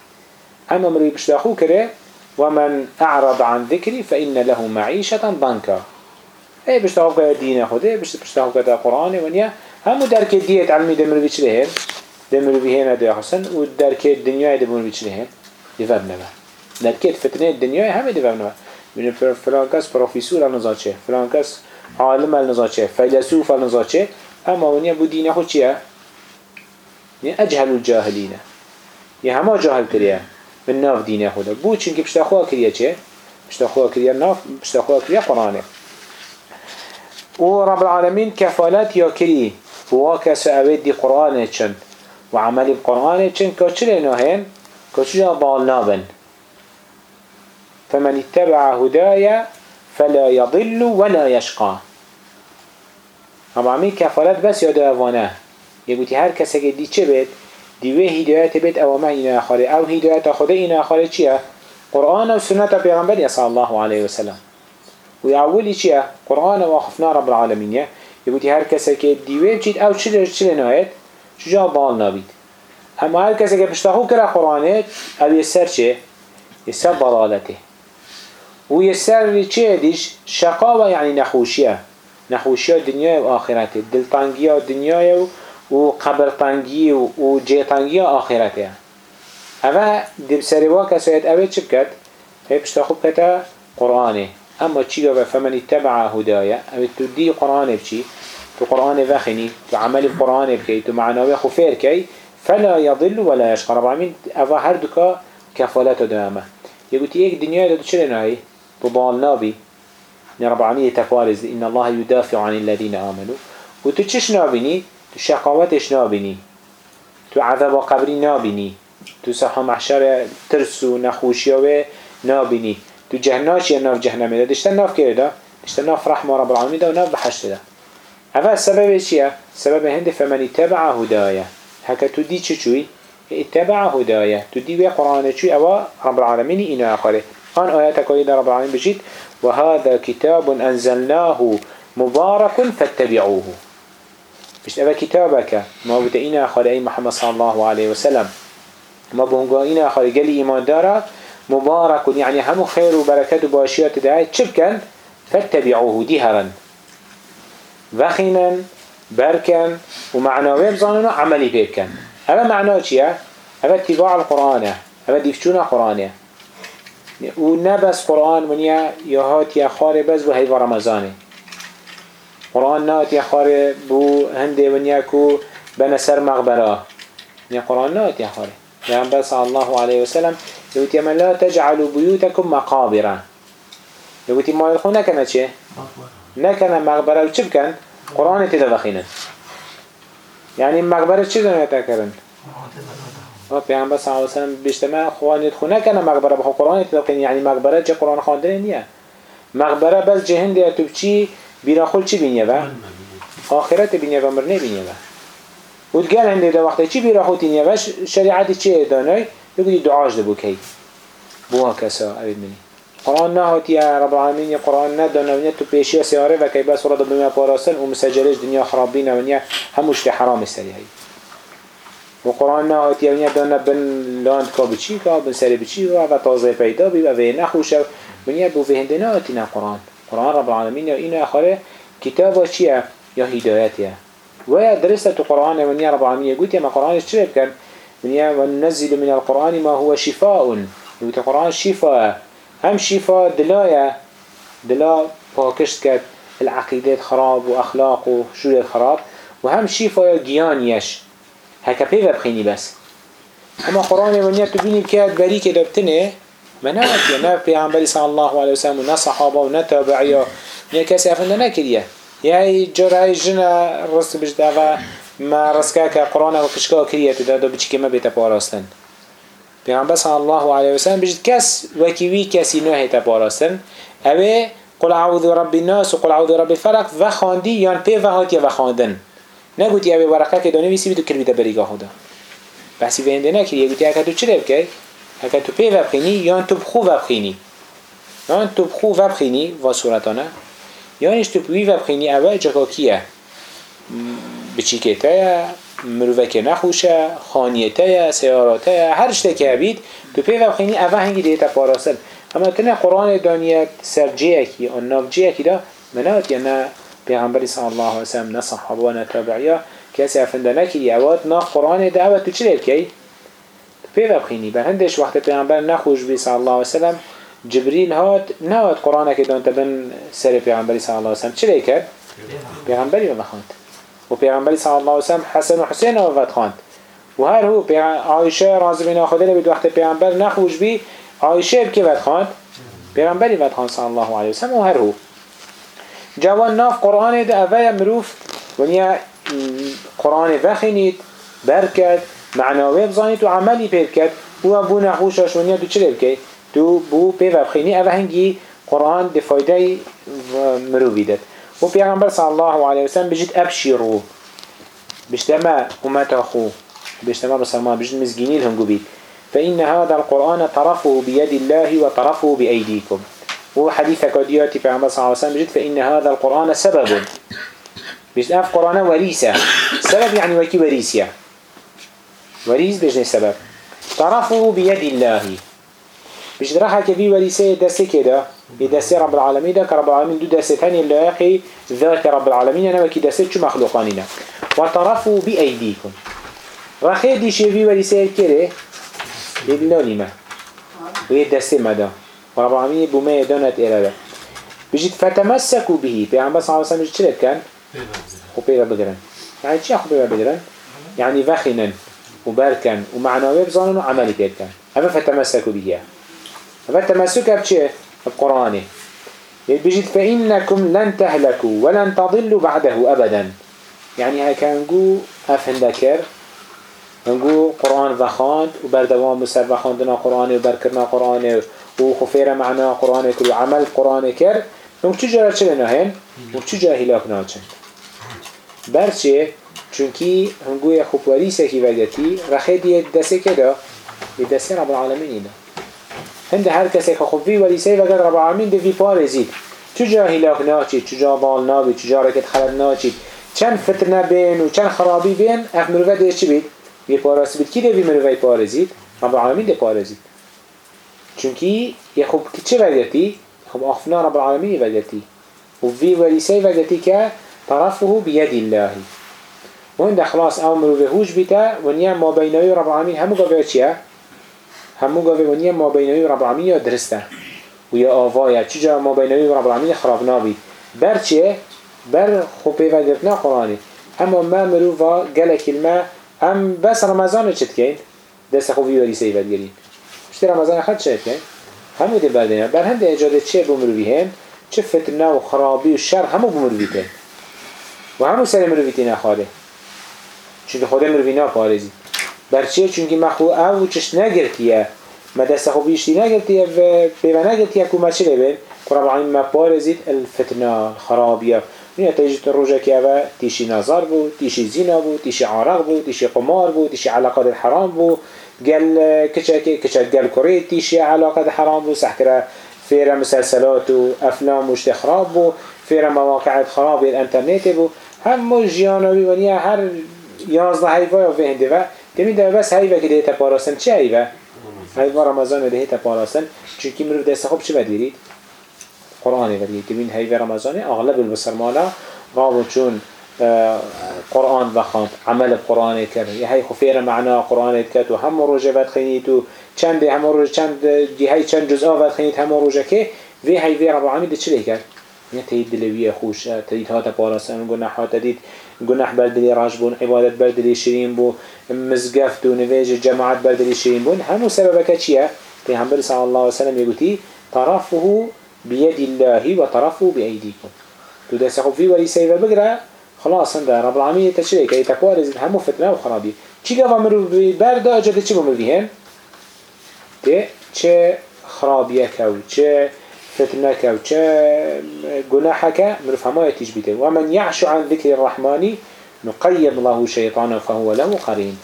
اما مروف بشتا خوب کره ومن أعرض عن ذكري فإن له معيشة ضنكا. اي بشتاق كده دين خوده بشتاق كده قرآن ونيا همو درك ديت علمي دمر بيش لهن دمر بيهن ده حسن ودرك الدنيا دمر بيش لهن يفهم نبا درك فتنة الدنيا هم يفهم نبا من فلان كاس بروفيسور نزاچه فلان كاس عالم نزاچه فيلسوف نزاچه اما ونيا بو دين خود چيه اجهل الجاهلين يا هما جاهل كريا من ناف دين خود بو چونك بشتاخوا كريا چه؟ بشتاخوا كريا ناف بشتاخوا كريا قرآنه. و رب العالمين كفالات يا كري وواكا سأويد دي قرآن چن وعمل القرآن چن كوچل نهين كوچل ضال نابن؟ فمن اتبع هدايا فلا يضل ولا يشقى رب العالمين كفالات بس يا دوانا يقولي هر كسك دي چه بيت دیوی هدایت بید أو ما این آخره أو هدایت خود این آخره چیه؟ قرآن و سنت پیغمبر صلی الله علیه و سلم و اولی چیه؟ قرآن و خفنا رب العالمینه یبودی هر کسی که دیوی چید أو چی چی نهایت؟ چجا بال نبید اما هر کسی که پشتاخو کرا قرآنه أو یه سر چه؟ یه سر بالالته و یه سر چه دیش؟ شقاوه یعنی نخوشیه نخوشیه دنیا و آخرته دلتانگیه دنیا و قبرتانگی و جیتانگیه آخرته اوه دب سروا کسایت اوه چه بکد؟ هی پشتاخو کتا قرآنه. اما چی گفت؟ فمن اتبع هدايا او تدي قرآن بچی. تو قرآن وخني تو عمل القرآن بكي تو معنوي خفير كي فلا يضل ولا يشقى رب العالمين أفا هردك كفالات دامه يقول ايك دنيا دو چرا نهي ببال نابي رب العالمين تفارز إن الله يدافع عن آمنوا. وتو چش نابيني تو شقاوتش نابيني تو عذاب قبري نابيني تو سحا محشر ترسو نخوشيوه نابيني تو جهناش يا ناف جهنمي ده دشتن ناف كده ده دشتن ناف رحمة رب العالمين ده وناف بحشت ده أفا السبب چيه؟ سبب هند فمن اتبع هدايا هكا تدي چوي اتبع هدايا تدي وي قرآن چوي أوا رب العالمين إنا آخره. آن آيات كويدة رب العالمين بجيت وهذا كتاب أنزلناه مبارك فاتبعوه. مش أبا كتابك ما بدأ آخر أي محمد صلى الله عليه وسلم ما بهنگا آخر قال إيمان دارا مبارك يعني هم خير وبركات وباشيات دعاية شبكا فاتبعوه دهرا وخينا بركا ومعنوين بظاننا عملي بيبكا هذا معناه چيه؟ هذا اتباع القرآن هذا ديفشون القرآن ونبس قرآن منيا يهات يا خاري بس بو هيفا رمضاني قرآن نات يا خاري بو هندي ونيا كو بنسر مغبرا يا قرآن نات يا خاري يعني بس صلى الله عليه وسلم يقول من لا تجعلوا بيوتكم مقابرا. يقول ما يلخو نكنا چه؟ نكنا مغبرا وچه بكن؟ قرآن تدبخينا يعني مغبرة چه دنیا تکرن؟ پیامبر صلی الله علیه و سلم بیشتر خوانید خونه کنه مقبره. بخو قرآن تلقین یعنی مقبره چه قرآن خواندن نیه. مقبره بس جهند یا تو چی؟ بیرا خل چی بینیه و؟ آخرت بینیه و مرنه بینیه و. و دگل هنده دا وقتی چی بیرا خود تینیه و؟ شریعت چه دانای؟ بگوی دعاش دبو کی. بوها کسا اوید منی. قرآن نهاتی رب العالمین قرآن ندانه ونیا تو پیشی سیاره و کی بس ورد بما پاراسن و مسجلش دنیا خرابین ونیا هموش حرام استری و قرآن نهاتی ونیا دانه بن لاند کا بچی کا بن سری بچی و تازه پیدا بی و وی نخوشه ونیا بو فهنده نهاتی نه قرآن. قرآن رب العالمين يا إنا آخره كتاب وشيء يا هدايته ويا درست القرآن من يا رب العالمين. قلت يا ما قرآن الشرب كان؟ من يا ونزل من القرآن ما هو شفاء. قلت القرآن شفاء. هم شفاء دلايا دلا فاكشت كات العقيدات خراب وأخلاق وشو خراب. وهم شفاء جيان يش هكا بيبا بخيني بس. اما قرآن من يا تبيني كات بريك دبتنه. كده بتنه ما نوات يا ناب بيعنبري صلى الله عليه وسلم ونا صحابة ونا تابعية نيا كاسي افنده نكريه يا جرعي جنا رس بجدافا ما رسكاك قرآن وكشكا كريه تدادو بچكي ما بيتا باراستن پیغمبر صلی الله علیه و سلم بجد کس وکیوی کسی نه تا باراستن اوه قل اعوذ رب الناس و قل اعوذ رب الفلق و خواندی یان پی و هاتی و خواندن. نگوتی اوه ورقه که دانه ویسی بیتو کروی تا بریگاه خدا بحثی وینده نکریه گوتی اکا تو چرا بکی؟ اکا تو پی و بخینی یان تو بخو و بخینی یان تو بخو و بخینی و صورتانه یانش تو پوی و بخینی اوه جکا کیه بچی که مروفك نخوشه خانیته سیاراته هر شته که بید تو پی و خینی اوه هنگی دیتا پاراسل اما تنه قرآن دانیت سر جیه کی آن ناف جیه کی دا منات یا نه پیغمبری صلی الله علیه وسلم نه صحابه و نه تابعیه کسی افنده نکری اوات ناف قرآن دا اوات تو چی کی؟ تو پی و خینی به هندش وقت پیغمبر نخوش بی صلی الله علیه وسلم. جبریل هات نوات قرآن که دانتا بن سر پیغمبری صلی الله علیه وسلم. لیل کرد؟ پیغمبری رو بخواند. و پیغمبری صلی الله علیه و سلم حسن و حسین وفات خواند. و هر هو عایشه راضی بنا خدا لبید وقت پیغمبر نخوش بی عایشه بکی ود خواند؟ پیغمبری ود خواند صلی الله علیه و سلم و هر هو. جوان ناف قرآن ده اوه مروف ونیا قرآن وخینید برکد معناوی بزانید و عملی پید کرد. و بو نخوشش ونیا دو چه بکی تو بو پی وبخینی اوه هنگی قرآن ده فایده مروفی داد و پیغمبر صلی الله علیه وسلم بجد ابشرو بجتما امت اخو بجتما بسلمان بجد مزگینی لهم بید. فإن هذا القرآن طرفه بيد الله وطرفه بأيديكم. وحديث كدياتي في عمر صلى الله عليه وسلم فإن هذا القرآن سبب. بجد أف قرآن وريسة سبب يعني وكي وريسية وريس بجد سبب. طرفه بيد الله. بجد راح كبي وريسة دسي كده بدسي رب العالمين ده كرب العالمين دو دسي تاني اللي يخي ذات رب العالمين أنا وكي دسي شو مخلوقانينا وطرفوا بأيديكم. رخي دي شيفي وريسة كده ما وهي دسي مدى ورب العالمين بما يدونت إرادة بجد فتمسكوا به. بيعمل صلى الله عليه وسلم كان؟ پیدا بگرن يعني خو پیدا بگرن؟ يعني وخنن وبركن ومعنوي بزانن وعملي بيتكن هذا فتمسكوا بها هذا تمسك بشيء القرآن. بيجد فإنكم لن تهلكوا ولن تضلوا بعده أبدا. يعني هاي كان نقول أفهم ذكر نقول قرآن وخاند وبردوام مسر وخاندنا قرآن وبركرنا قرآن وخفير معنا قرآن كل وعمل قرآن كر. نقول چه جرى چه لنهن وچه جرى هلاك ناچن برچه چونکی هنگوی خوب وریسه کی وگتی رخی دیه دسته که دا یه دسته رب العالمین اینا هند هر کسی که خوب وی وریسه وگت رب العالمین ده وی پارزید چجا هلاک ناچید چجا بال نابید چجا رکت خلد ناچید. چند فتنه بین و چند خرابی بین اف مروفه ده چی بید؟ وی پارسی بید کی ده وی مروفه پارزید؟ رب العالمین ده پارزید چونکی یه خوب چه وگتی؟ خوب آخفنا رب العالمین وگتی و وی وریسه وگتی که طرفه بيد الله وين خلاص او مروفه هوش بيتا ونيا ما بينوي رب العالمين همو قوه چيه؟ همو قوه ونيا ما بينوي رب العالمين درسته؟ ويا آوايا چجا ما بينوي رب العالمين خراب نابي بر چيه؟ بر خوبه و گرتنا قرآني اما ما مروفا قال كلمة هم بس رمضان چت كين دست خوبي وري سيبت گرين مشت رمضان خد شد كين همو بردين بر هم دي اجادة چه بمروفي هن چه فتنه و خرابي و شر همو بمروفي تين و همو سر مروفي تين اخاره چونکه خدا مروی نپارزید برچیه چونکه مخو او چش نگرتیه. ما دست خوبیشتی نگرتیه و بیوه نگرتیه که ما چه لبه قرآن ما پارزید الفتنه خرابیه. نه تجد روجه که اوه تیشی نظر بود تیشی زینا بود تیشی عرق بود تیشی قمار بود تیشی علاقات الحرام بود. قال كشك كشك قال كوري تيشي علاقة حرام بو سحكرة فيرا مسلسلات وأفلام بو فيرا مواقع خراب الانترنت بو هم جيانوي ونيا هر حیوه یا وهنده و دمی دو بس حیوه که دیتا پاراسن. چه حیوه؟ حیوه رمضان دیتا پاراسن. چونکی مروف دست خوب چه بدیرید؟ قرآن بدیرید دمین حیوه رمضان اغلب البصر مالا. راو چون قرآن بخاند عمل قرآن کرد. یه هی خفیر معنا قرآن کرد. و هم روژه ود خینید. و چند هم روژه چند دی هی چند جزء ود خینید هم روژه که وی حیوه رب العالمین چه کرد؟ نه تید دلویه خوش تید هات پاراسن. گناه هات دید. گناه بردلی راج بون عبادت بردلی شرین بو مزگفت و نویج جماعت بردلی شرین بون همو سبب چیه؟ پیغمبر صلی الله علیه وسلم یگوتی طرفه بيد الله وطرفه بأيديكم تو دست خوب في ولي سيفا بقرا خلاص عند رب العالمين تشريك اي تكوارز همو فتنه وخرابي چی گفت مرو بردا اجده چی بمرو هم؟ ده چه خرابیه کو چه فتنة كو جناحك مرف هما يتيج بيته ومن يعش عن ذكر الرحمن نقيض له شيطانا فهو له قرين.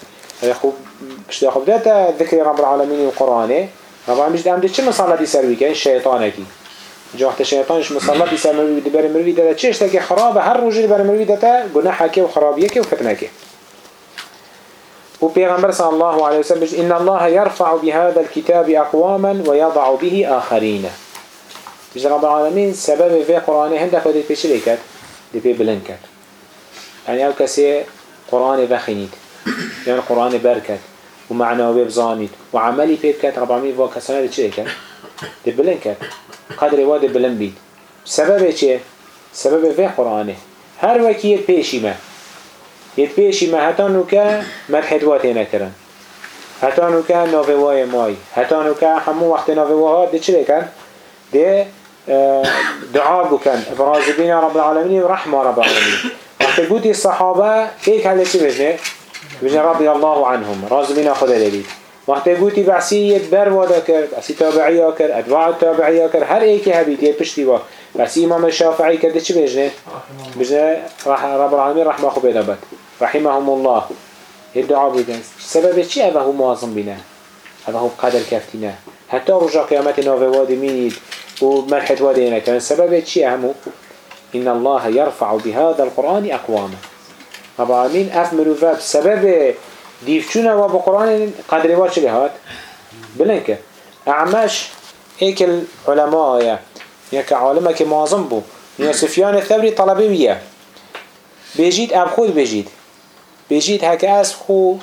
بشت يخو بدأت ذكر رب العالمين القرآن. رب العالمين جد عمده چه مصالة دي سروي كان الشيطان كي جاحت الشيطانش مصالة دي سروي دي بر مروي داتا چه اشتاكي خراب هر رجل بر مروي داتا جناحك وخرابيك وفتنك. وبيغمبر صلى الله عليه وسلم إن الله يرفع بهذا الكتاب أقواما ويضع به آخرين. بجد رب العالمين سبب في قرآن هندك ودي بيش ليكت دي بي بلند كت يعني او كسي قرآن بخينيد يعني قرآن بركت ومعنى وبزانيد وعملي بيبكت رب العالمين فوا كسانا دي چه دي بلند كت قدر واد بلند بيد سبب چه سبب في قرآنه هر وكي يتبيشي ما يتبيشي ما هتا نوكا مدحت واتي نكرن هتا نوكا نوفي ماي هتا نوكا همو وقت واي دي چه ليكن آه، دعاء بكن ابراز بين رب العالمين ورحمة رب العالمين وقت قلت الصحابة هيك هل چه بجنه؟ بجنه رضي الله عنهم. راز بين اخذ لبيت وقت قلت بعسيه بر ودا كرد عسي تابعيا كرد اتباع تابعيا كرد هر ايكي هبيت يه پشتی با. بس امام الشافعي كده چه بجنه؟ بجنه رب العالمين رحمة خو بدبت رحمهم الله. الدعاء بودن. سبب هذا هو معظم بنا هذا هو قدر کفتینه حتى رجع قیامت ناوه وادی مینید ومرحت ودينا كان سبب شيء همو إن الله يرفع بهذا القرآن أقواما رب العالمين أفمروا فاب سبب ديفشونا وبقرآن قدر واتش لهات بلنك. أعمش هيك العلماء يك عالمك معظم بو. يا سفيان الثوري طلبي وياه. بيجيت أب خود بيجيت بيجيت هكا أسف خو.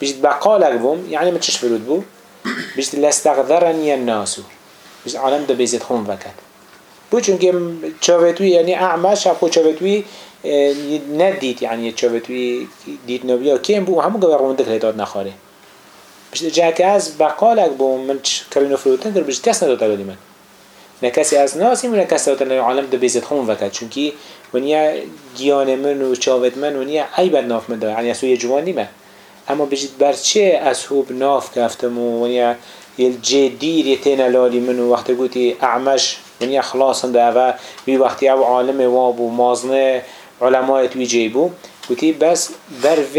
بيجيت بقالك بوم. يعني ما تشش فرود بو بيجيت لاستغذرني الناس. بس عالم ده بيزيد خون وكت بو چونکه چاوتوی یعنی اعمش خو چاوتوی ندید يعني تشوفتوي ديت نبيا كيم بو همو قبل روندك هيداد نخاره بشت جاك از بقالك بو من كرينو فروتن كر بشت كس نداد لي من نكسي از ناسي من كس نداد العالم ده بيزت خون وكات چونكي ونیا گیان من و چاوت من ونیا عیبت ناف من داره یعنی اصلا یه جوان نیمه اما بجید برچه از هوب ناف کفتم و ونیا الجدير يتنا لالي منو وقت قوتي أعمش من يخلاص ده و بي وقت أو عالم وابو مازن علماء تويجيبو قوتي بس برف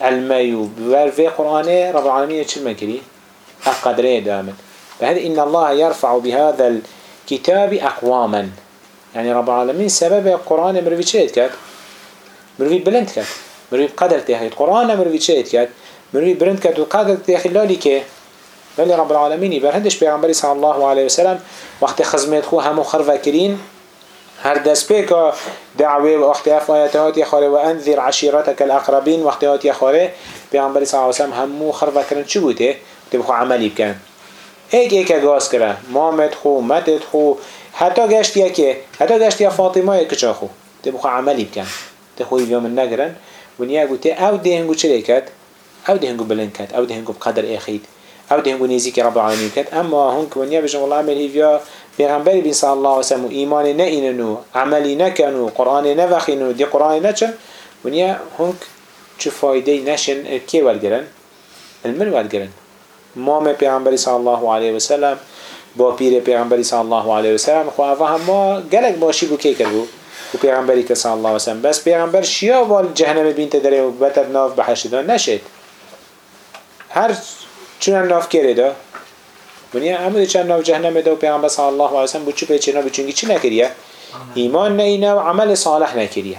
علميو برف قرآن رب العالمين شو مكري أقدره دامن. فهذا إن الله يرفع بهذا الكتاب أقواما. يعني رب العالمين سبب القرآن مروي شيء كات مروي بلند كات مروي بقدر تهيد القرآن مروي شيء كات مروي بلند كات وقدر تهيد لالي كه لالي رب العالمين برهندش بيغنبري صلى الله عليه وسلم وقت خزمت خو همو كرين هر دست بيكا دعوه وقت اف آياتهات يخاره وانذر عشيرتك الأقربين وقت آيات يخاره بيغنبري صلى الله عليه وسلم همو خرفا كرن چه بوده؟ تبخو عملي بكن ایک ایک گاز کرد مامت خو متت خو حتی گشتیه که حتی گشتیه فاطمه کجا خو. تی بخوا عملی بکن. تی خوی بیام نگرن. ونیا گوته او دهنگو چه کد او دهنگو بلند کد او دهنگو بقدر اخید. او دهنگو نزیک رب العالمین کد اما هنک ونیا بجم الله عمل هیویا پیغمبری بین صلی الله و سلم ایمان نه ایننو عملی نکنو قرآن نوخینو دی قرآن نچن ونیا هنک چه فایده نشن کی ولگرن المن ولگرن مام پیغمبری صلی الله علیه و سلم با پیر پیغمبری صلی الله علیه و سلم خو اوه ما گلک باشی بو کی کرد و پیغمبری که صلی الله علیه و سلم. بس پیغمبر شیا وال جهنم بین تدره و بتر ناف بحشت دان نشد. هر چون ناف کرده دا؟ منی عمود چند ناف جهنم دا و پیغمبر صلی الله علیه و سلم بو چه پیچه ناف چونگی چی نکریه؟ ایمان نه و عمل صالح نکریه.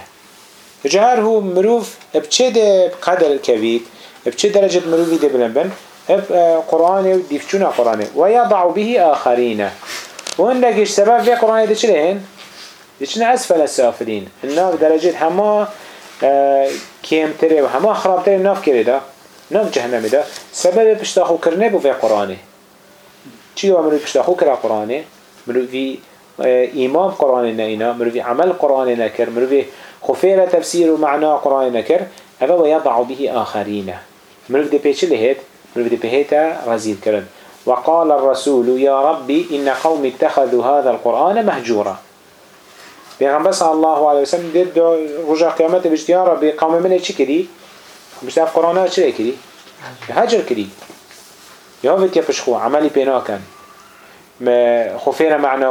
جهر هو مروف بچه ده قدر كبير بچه درجة مروفي ده بلن بن؟ قرآن وديفشونا قرآن. ويضع به آخرين وعندك سبب في قرآن ده چلين ده أسفل السافلين الناف درجة هما كيم تري وهما خراب تري ناف كري ده ناف جهنم ده سبب بشتاخو كرنه بو في قرآن چي هو مروي بشتاخو كرا قرآن مروي في إمام قرآن نينا مروي عمل قرآن نكر مروي خفير تفسير ومعنى قرآن نكر هذا ويضع به آخرين مروي ده بيش لهيت مروف بهيتا رزيل كرن وقال الرسول يا ربي إن قوم اتخذوا هذا القرآن مهجورا. بيغنبه صلى الله عليه وسلم ديد رجع قيامته بجد يا ربي قوم منه چي كري بجد قرآن چي كري هجر كري يا فيت يفشخو عملي بينا كان خفير معنى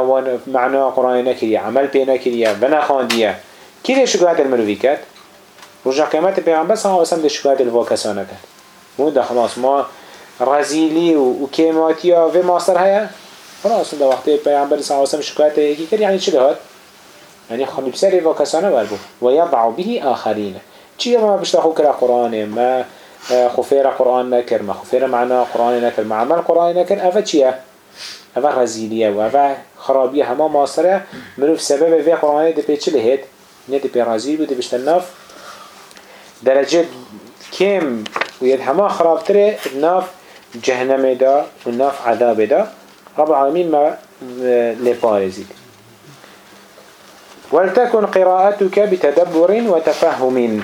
معنى قرآن نكري عمل بينا كري بنا خاندية كيف شكوات المروفي كات رجع قيامته بيغنبه صلى الله عليه وسلم دي شكوات الواكسانة كات مو ده خلاص ما رزيلي وكيماتيا في ماستر هيا خلاص ده وقت پیامبر صلی الله علیه و شکایت یکی کرد یعنی چی دهات یعنی خانم بسری و کسانه بربو و یضع به آخرین. چی ما بشتاخو کرا قرآن ما خفير قرآن نكر ما خفير معنا قرآن نكر ما عمل قرآن نكر أفا چيه أفا غزيلية وأفا خرابية هما ماصرة مروف سبب في قرآن دي بيتش لهيد نيد بي رزيل ودي بشتناف درجة كم ويد هما خرابتره ناف جهنم دا وناف عذاب دا. رب العالمين ما لبارزيد ولتكن قراءتك بتدبر وتفهم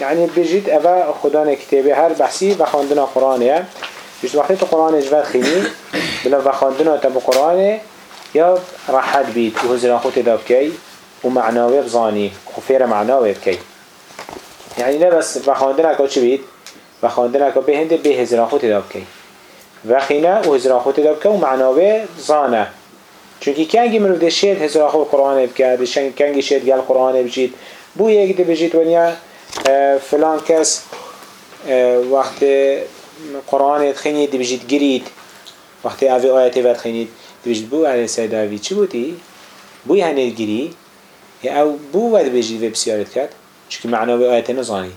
يعني بجد أبا خدان كتابي هر بحثي بخاندنا قرآن بجد وقتی تو قرآن اجباد خيني بلا بخاندنا تبو قرآن يا راحت بيت وهزران خود دابكي ومعناوي بزاني خفير معناوي بكي يعني نه بس بخواندن اکا چی بید؟ بخواندن اکا به هنده به هزران خود داب کی. و خینه و هزران خود داب که و معناوه زانه. چونکه کنگی منو ده شید هزران خود قرآن بکرد؟ کنگی شید گل قرآن بجید؟ بو یک ده بجید ونیا فلان کس وقت قرآن خینید ده بجید گرید وقت اوی آیت ود خینید ده بجید بو علی سید اوی چی بودی؟ بو یعنی گری او بو ود بجید و بسیارت کرد چونکه معناوی آیت نزانید.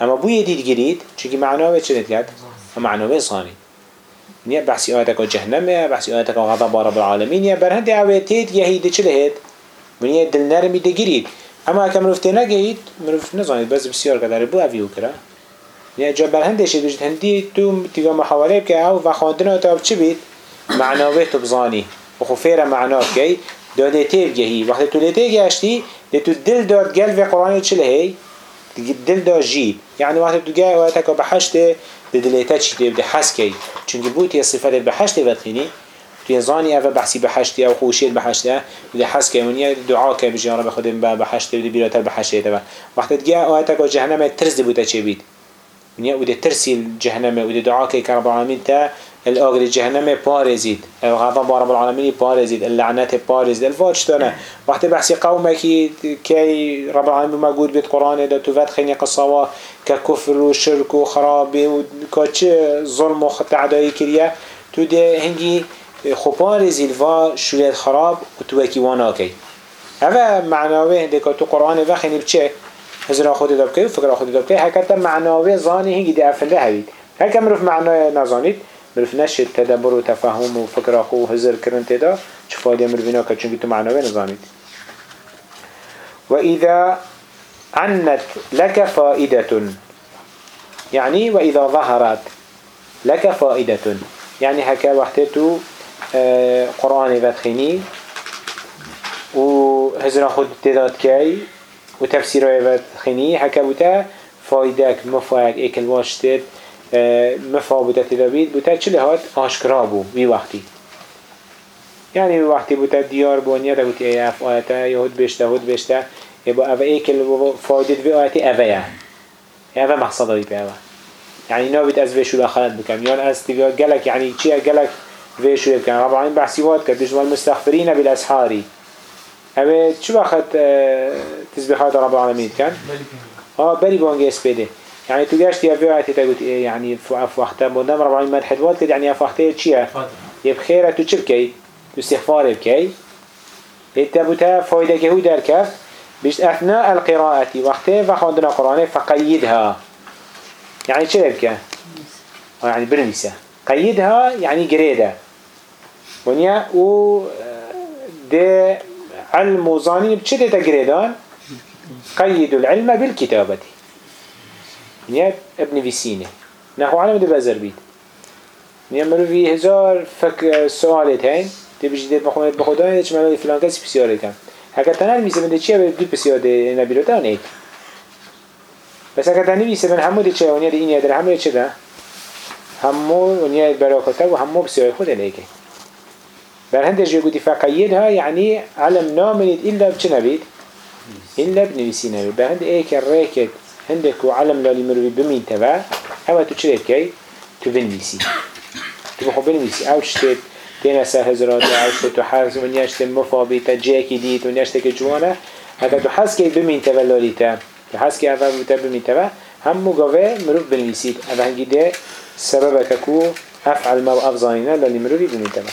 اما بوی دید گرید چونکه معناوی دید کرد؟ معناوی زانید. نیا بحثی آیت که جهنمه بحثی آیت که غضب رب العالمین. یا برهند اوه تید یهید چه لهید؟ منیا دل نرمی گرید اما اگه مروف تی نگهید مروف نزانید بس بسیار کداره بو اویو کرا. نیا جا برهندش بجد هندی تو تیگا محاوله که او و خواندن تا چه بید؟ معناوی تو بزانی. و خفیر معناف کی داده گهی. وقتی تو لیتی گشتی ده تو دل داد گل و قرآن چله دل داد جی يعني وقت تو جاي وقتك بحشت بدليتا چي بده حس كي چونك بوت هي صفات بحشت بدخيني تو زاني أفا بحسي بحشتي أو خوشيت بحشتها بده حس كي ونيا دعاء كي بجي رب خدم بحشت بده بيراتر بحشت تبا وقت جاء وقتك جهنم ترز بوتا چي بيت ونيا وده ترسي الجهنم وده دعاء كي كرب العالمين تا الأجر الجهنم بارزيد الغضب رب العالمين بارزيد اللعنات بارزيد الفارش تانا وقت بحثي قومك كي رب العالمين موجود بيت قرآن ده تفات خيني قصوا ككفر وشرك وخراب وكاتش ظلم وتعداء كريا تو ده هنجي خبارزي الفا شوية خراب وتوكي واناكي هذا معناه هندي كتو قرآن وخيني بچه هزرا خودی داب که فکر خودی داب که هکتا معناوی زانی هنگی دی افنده هوید. هکا مروف معنای نزانید مروف نشد تدبر و تفهم و فکر خو هزر کرن تدا چه فایده مروفینا که چونکه تو معناوی نزانید وإذا عنت لك فائدة يعني وإذا ظهرت لك فائدة يعني هكا وقتتو قرآن بدخيني وهزر خود تداد كي وتفسير آيات خني هكا بوتا فايدك مفاق ايكل واشتد مفا بوتا تدابيد بوتا چل هات آشكرا بو بي وقتي يعني وقتی بوتا دیار بونیا دا بوتی اف آیتا یهود بشتا هود بشتا يبقى اوه ايكل فايدت في آياتي اوه يا اوه مقصد بأوه يعني نابد از ويشو الأخلات بكم يان از تبيات قلق يعني چيه قلق ويشو بكم رب العالمين بحسيوات كدش والمستغفرين بالأسحاري اوه چو وقت تسبيحات رب العالمين كان آه بري بانجي اسبيده يعني تو جاشت يا فيها تقول يعني في وقتها بودم رب العالمين مدحت وقت يعني في وقتها تشيا يبخيرة تو چبكي تو استغفار بكي يتبوتا فايدة كهو در كف بيش أثناء القراءة وقتها فخوندنا قرآن فقيدها يعني چه بكي يعني برمسة قيدها يعني جريدة ونيا و ده علم وظانين بچه تجريدان قيد العلم بالكتابة يعني ابن فيسينه نحو علم ده بازر يعني مرو في هزار فك سؤالت هين تبجي ده بخونت بخدا هيش مالي فلان كسي بسياره كان هكا تنال ميسه من ده چيه بدو بسياره ده نبيلو تان ايك بس هكا تنال ميسه من همو ده چيه ونيا ده إنيا ده همو ده چه ده همو و همو بسياره خود اليكي بل هندش يقول فقيدها يعني علم نامنت إلا بچه نبيت إلا بنويسي نبيت بل هند ايك الريكت هندك وعلم لالي مروي بمين تبع هوا تو چريت كي تو بنويسي تو بخو بنويسي او شتت تينا سر هزرات او شتت تو حرس من يشت مفابي تجيكي ديت من يشتك جوانا هكا تو حس كي بمين تبع لالي تا تو حس كي اول بمين تبع هم مقاوه مروف بنويسيت او هنگي ده سببك كو أفعل ما أفضلنا للي مروي بمين تبع